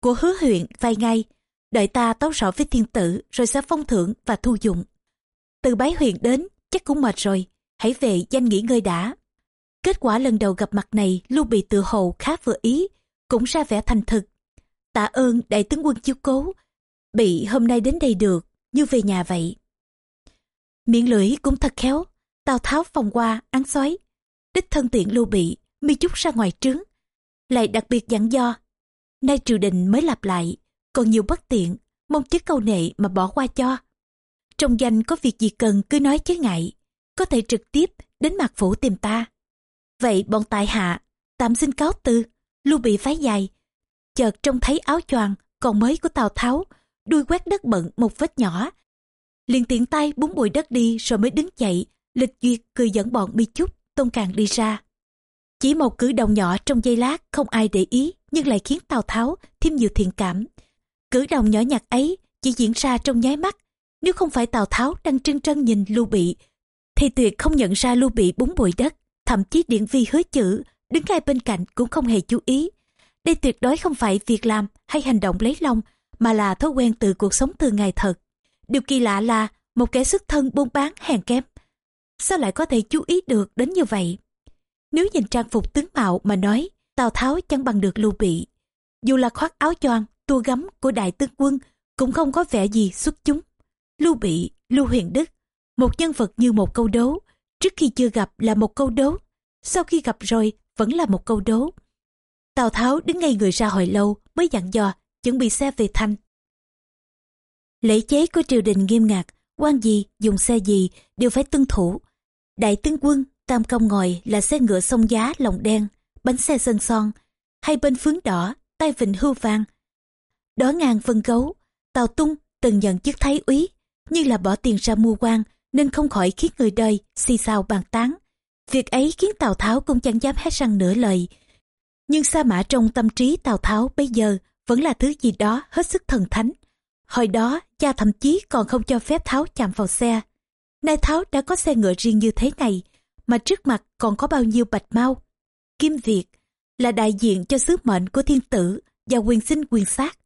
của hứa huyện vài ngày, đợi ta tấu rõ với thiên tử rồi sẽ phong thưởng và thu dụng. Từ bái huyện đến, chắc cũng mệt rồi, hãy về danh nghỉ ngơi đã. Kết quả lần đầu gặp mặt này Lưu Bị tự hồ khá vừa ý, cũng ra vẻ thành thực. Tạ ơn đại tướng quân chiếu cố, bị hôm nay đến đây được, như về nhà vậy. Miệng lưỡi cũng thật khéo, Tào Tháo phòng qua, án xoáy. Đích thân tiện Lưu Bị, mi chút ra ngoài trướng. Lại đặc biệt dặn do, nay triều đình mới lặp lại, còn nhiều bất tiện, mong chứ câu nệ mà bỏ qua cho. Trong danh có việc gì cần cứ nói chứ ngại, có thể trực tiếp đến mặt phủ tìm ta. Vậy bọn tại hạ, tạm xin cáo từ, lưu bị phái dài. Chợt trông thấy áo choàng còn mới của Tào Tháo, đuôi quét đất bận một vết nhỏ. liền tiện tay búng bụi đất đi rồi mới đứng dậy, lịch duyệt cười dẫn bọn bi chút, tôn càng đi ra. Chỉ một cử động nhỏ trong giây lát không ai để ý nhưng lại khiến Tào Tháo thêm nhiều thiện cảm. Cử động nhỏ nhặt ấy chỉ diễn ra trong nháy mắt. Nếu không phải Tào Tháo đang trân trân nhìn Lưu Bị, thì tuyệt không nhận ra Lưu Bị búng bụi đất. Thậm chí Điện Vi hứa chữ, đứng ngay bên cạnh cũng không hề chú ý. Đây tuyệt đối không phải việc làm hay hành động lấy lòng, mà là thói quen từ cuộc sống từ ngày thật. Điều kỳ lạ là một kẻ xuất thân buôn bán hèn kém. Sao lại có thể chú ý được đến như vậy? Nếu nhìn trang phục tướng mạo mà nói, Tào Tháo chẳng bằng được Lưu Bị. Dù là khoác áo choàng, tua gấm của đại tướng quân, cũng không có vẻ gì xuất chúng. Lưu Bị, Lưu Huyền Đức, một nhân vật như một câu đố, trước khi chưa gặp là một câu đố, sau khi gặp rồi vẫn là một câu đố. Tào Tháo đứng ngay người ra hồi lâu mới dặn dò, chuẩn bị xe về thành. Lễ chế của triều đình nghiêm ngặt, quan gì, dùng xe gì đều phải tuân thủ. Đại tướng quân, tam công ngồi là xe ngựa sông giá lồng đen, bánh xe sơn son, hai bên phướng đỏ, tay vịnh hưu vàng đó ngàn vân gấu tàu tung từng nhận chức thái úy, như là bỏ tiền ra mua quan nên không khỏi khiến người đời xì xào bàn tán. Việc ấy khiến tào tháo cũng chẳng dám hét răng nửa lời. Nhưng sa mã trong tâm trí tào tháo bây giờ vẫn là thứ gì đó hết sức thần thánh. Hồi đó, cha thậm chí còn không cho phép tháo chạm vào xe. Nay tháo đã có xe ngựa riêng như thế này mà trước mặt còn có bao nhiêu bạch mau. Kim việt là đại diện cho sứ mệnh của thiên tử và quyền sinh quyền sát.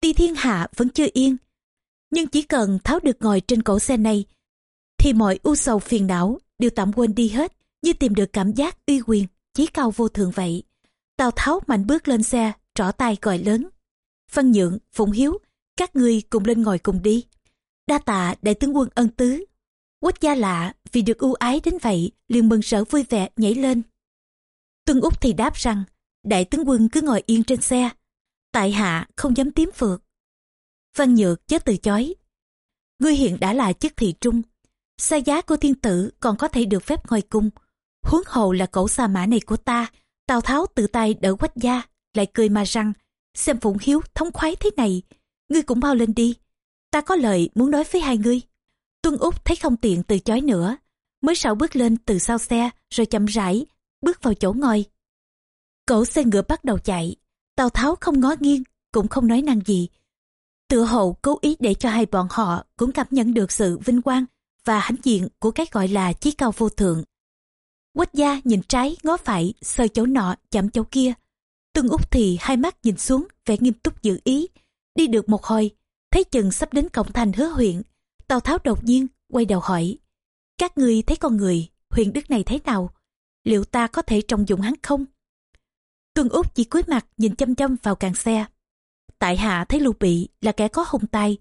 Tuy thiên hạ vẫn chưa yên, nhưng chỉ cần tháo được ngồi trên cổ xe này, thì mọi u sầu phiền não đều tạm quên đi hết, như tìm được cảm giác uy quyền, chí cao vô thượng vậy. Tào tháo mạnh bước lên xe, trỏ tay gọi lớn. Văn nhượng, phụng hiếu, các ngươi cùng lên ngồi cùng đi. Đa tạ đại tướng quân ân tứ quách gia lạ, vì được ưu ái đến vậy, liền mừng rỡ vui vẻ, nhảy lên. Tuân úc thì đáp rằng, đại tướng quân cứ ngồi yên trên xe. Tại hạ không dám tím phượt văn nhược chớ từ chối. Ngươi hiện đã là chức thị trung. Xa giá của thiên tử còn có thể được phép ngồi cung huống hồ là cổ xa mã này của ta, tào tháo tự tay đỡ quách gia, lại cười mà rằng, xem phụng hiếu thống khoái thế này, ngươi cũng bao lên đi. Ta có lời muốn nói với hai ngươi tuân úc thấy không tiện từ chối nữa, mới sau bước lên từ sau xe, rồi chậm rãi bước vào chỗ ngồi. Cổ xe ngựa bắt đầu chạy, tào tháo không ngó nghiêng, cũng không nói năng gì. Tựa hồ cố ý để cho hai bọn họ cũng cảm nhận được sự vinh quang và hãnh diện của cái gọi là chí cao vô thượng. Quách gia nhìn trái ngó phải, sờ chỗ nọ, chạm chỗ kia. Tuân úc thì hai mắt nhìn xuống, vẻ nghiêm túc dự ý. Đi được một hồi, thấy chừng sắp đến cổng thành hứa huyện tào tháo đột nhiên quay đầu hỏi, các ngươi thấy con người huyện đức này thế nào? Liệu ta có thể trọng dụng hắn không? Tuân úc chỉ cúi mặt nhìn chăm chăm vào càng xe. Tại hạ thấy lưu bị là kẻ có hồng tài,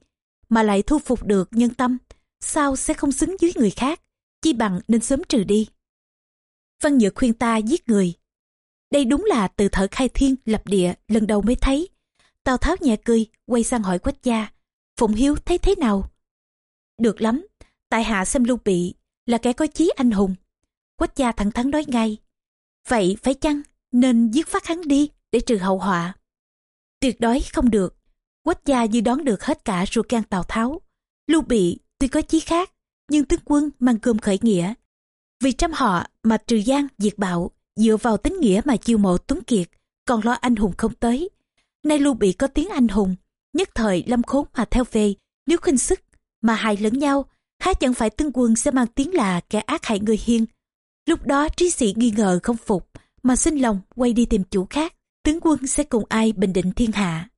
mà lại thu phục được nhân tâm, sao sẽ không xứng dưới người khác? Chi bằng nên sớm trừ đi. Văn nhược khuyên ta giết người. Đây đúng là từ thở khai thiên lập địa lần đầu mới thấy. Tào tháo nhẹ cười, quay sang hỏi quách gia, phụng hiếu thấy thế nào? Được lắm, tại hạ xem lưu bị là kẻ có chí anh hùng. Quách gia thẳng thắn nói ngay, vậy phải chăng nên giết phát hắn đi để trừ hậu họa? Tuyệt đối không được. Quách gia như đoán được hết cả ruột gan tào tháo. Lưu bị tuy có chí khác, nhưng tướng quân mang cơm khởi nghĩa. Vì trăm họ mà trừ gian diệt bạo, dựa vào tính nghĩa mà chiêu mộ tuấn kiệt, còn lo anh hùng không tới. Nay lưu bị có tiếng anh hùng, nhất thời lâm khốn mà theo về, nếu khinh sức mà hại lẫn nhau há chẳng phải tướng quân sẽ mang tiếng là kẻ ác hại người hiên lúc đó trí sĩ nghi ngờ không phục, mà xin lòng quay đi tìm chủ khác, tướng quân sẽ cùng ai bình định thiên hạ.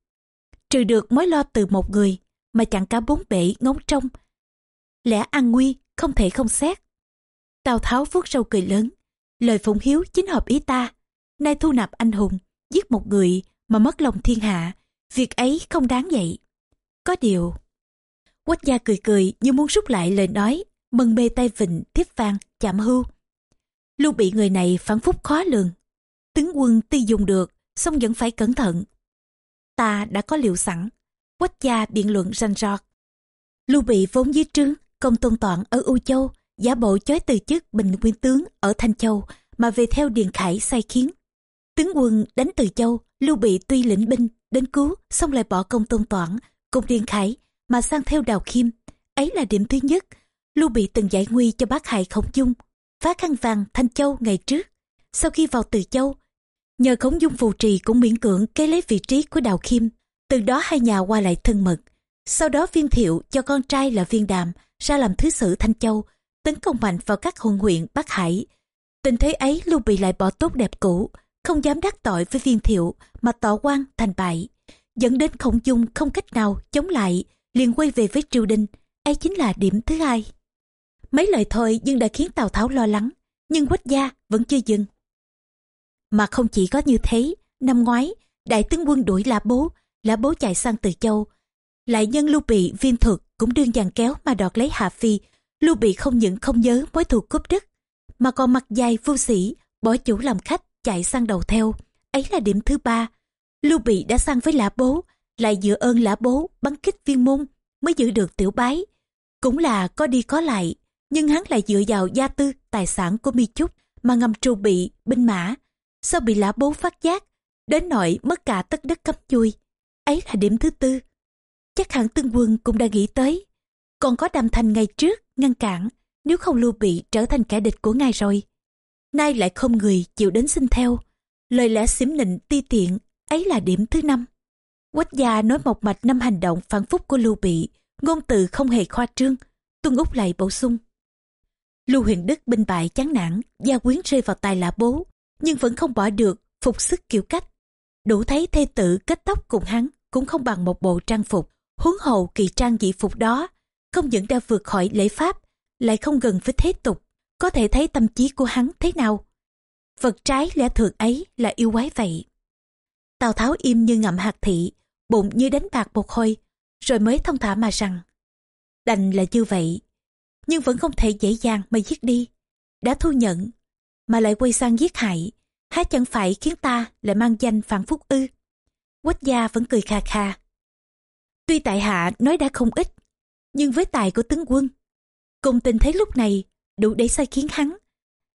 Trừ được mối lo từ một người, mà chẳng cả bốn bể ngóng trông lẽ an nguy không thể không xét. Tào tháo vuốt râu cười lớn, lời phụng hiếu chính hợp ý ta. Nay thu nạp anh hùng, giết một người mà mất lòng thiên hạ, việc ấy không đáng vậy. Có điều quách gia cười cười như muốn rút lại lời nói, mân mê tay vịnh, tiếp vang, chạm hưu. Lưu bị người này phản phúc khó lường. Tướng quân tuy dùng được, song vẫn phải cẩn thận. Ta đã có liệu sẵn quách gia biện luận rành rọt. Lưu bị vốn dưới trướng, công tôn toàn ở u châu, giả bộ chối từ chức bình nguyên tướng ở thanh châu, mà về theo điền khải sai khiến. Tướng quân đánh từ châu, lưu bị tuy lĩnh binh, đến cứu, xong lại bỏ công tôn toản cùng điền khải mà sang theo đào kim. Ấy là điểm thứ nhất. Lưu bị từng giải nguy cho bác hại khổng dung, phá khăn vàng thanh châu ngày trước. Sau khi vào từ châu, nhờ khổng dung phù trì cũng miễn cưỡng kế lấy vị trí của đào khiêm từ đó hai nhà qua lại thân mật. Sau đó viên thiệu cho con trai là viên đàm ra làm thứ sử thanh châu, tấn công mạnh vào các hồn huyện bắc hải. Tình thế ấy, lưu bị lại bỏ tốt đẹp cũ, không dám đắc tội với viên thiệu mà tỏ quan thành bại. Dẫn đến khổng dung không cách nào chống lại liền quay về với triều đình. Ấy chính là điểm thứ hai. Mấy lời thôi nhưng đã khiến tào tháo lo lắng, nhưng quách gia vẫn chưa dừng. Mà không chỉ có như thế, năm ngoái, đại tướng quân đuổi lã bố lã bố chạy sang từ châu. Lại nhân lưu bị, viên thuật cũng đương dàn kéo mà đoạt lấy hạ phi. Lưu bị không những không nhớ mối thù cướp đất, mà còn mặt dài vô sĩ, bỏ chủ làm khách chạy sang đầu theo. Ấy là điểm thứ ba. Lưu bị đã sang với lã bố lại dựa ơn lã bố bắn kích viên môn mới giữ được tiểu bái cũng là có đi có lại nhưng hắn lại dựa vào gia tư tài sản của mi chúc mà ngầm trù bị, binh mã, sau bị lã bố phát giác, đến nỗi mất cả tất đất cấm chui. Ấy là điểm thứ tư. Chắc hẳn tương quân cũng đã nghĩ tới. Còn có đàm thành ngày trước, ngăn cản, nếu không lưu bị trở thành kẻ địch của ngài rồi. Nay lại không người chịu đến xin theo. Lời lẽ xỉm nịnh ti tiện, ấy là điểm thứ năm. Quách gia nói một mạch năm hành động phản phúc của Lưu Bị, ngôn từ không hề khoa trương, Tuân Úc lại bổ sung. Lưu huyền đức binh bại chán nản, gia quyến rơi vào tay lạ bố, nhưng vẫn không bỏ được, phục sức kiểu cách. Đủ thấy thê tử kết tóc cùng hắn cũng không bằng một bộ trang phục, huống hồ kỳ trang dị phục đó, không những đã vượt khỏi lễ pháp, lại không gần với thế tục, có thể thấy tâm trí của hắn thế nào. Vật trái lẽ thường ấy là yêu quái vậy. Tào Tháo im như ngậm hạt thị, bụng như đánh bạc một hồi, rồi mới thông thả mà rằng, đành là như vậy, nhưng vẫn không thể dễ dàng mà giết đi. Đã thu nhận, mà lại quay sang giết hại, há chẳng phải khiến ta lại mang danh phản phúc ư. Quách gia vẫn cười kha kha. Tuy tại hạ nói đã không ít, nhưng với tài của tướng quân, cùng tình thế lúc này đủ để sai khiến hắn.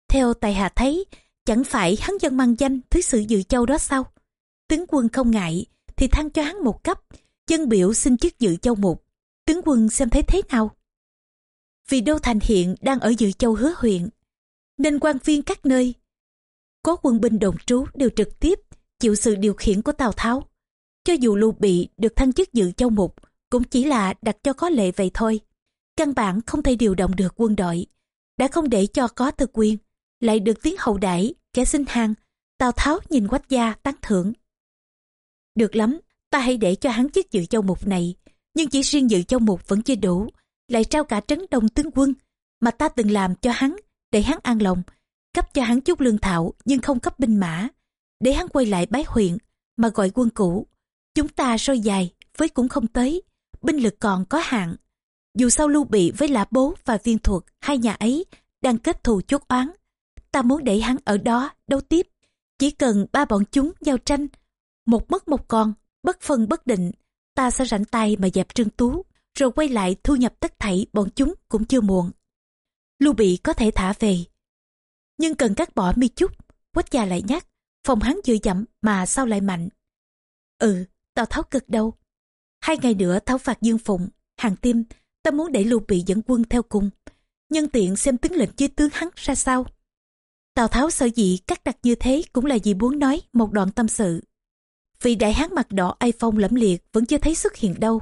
Theo tại hạ thấy, chẳng phải hắn dân mang danh thứ sự dự châu đó sao? Tướng quân không ngại, thì thăng cho hắn một cấp, dân biểu xin chức dự châu mục. Tướng quân xem thấy thế nào? Vì Đô Thành hiện đang ở dự châu hứa huyện, nên quan viên các nơi có quân binh đồn trú đều trực tiếp chịu sự điều khiển của Tào Tháo. Cho dù Lưu Bị được thăng chức dự châu mục, cũng chỉ là đặt cho có lệ vậy thôi. Căn bản không thể điều động được quân đội. Đã không để cho có thực quyền, lại được tiếng hậu đãi kẻ xin hàng. Tào Tháo nhìn quách gia tán thưởng. Được lắm, ta hãy để cho hắn chức dự châu mục này. Nhưng chỉ riêng dự châu mục vẫn chưa đủ. Lại trao cả trấn đông tướng quân, mà ta từng làm cho hắn, để hắn an lòng. Cấp cho hắn chút lương thảo, nhưng không cấp binh mã. Để hắn quay lại bái huyện, mà gọi quân cũ. Chúng ta sôi dài, với cũng không tới. Binh lực còn có hạn. Dù sao lưu bị với lã bố và viên thuật, hai nhà ấy đang kết thù chốt oán. Ta muốn để hắn ở đó, đấu tiếp. Chỉ cần ba bọn chúng giao tranh, một mất một con, bất phân bất định, ta sẽ rảnh tay mà dẹp trương tú, rồi quay lại thu nhập tất thảy bọn chúng cũng chưa muộn. Lưu Bị có thể thả về, nhưng cần cắt bỏ mi chút, quách gia lại nhắc, phòng hắn dựa dẫm mà sao lại mạnh. Ừ, Tào Tháo cực đâu. Hai ngày nữa tháo phạt Dương Phụng, hàng tim, ta muốn để Lưu Bị dẫn quân theo cùng. Nhân tiện xem tướng lệnh với tướng hắn ra sao. Tào Tháo sở dĩ cắt đặt như thế cũng là vì muốn nói một đoạn tâm sự. Vì đại hán mặt đỏ ai phong lẫm liệt vẫn chưa thấy xuất hiện đâu.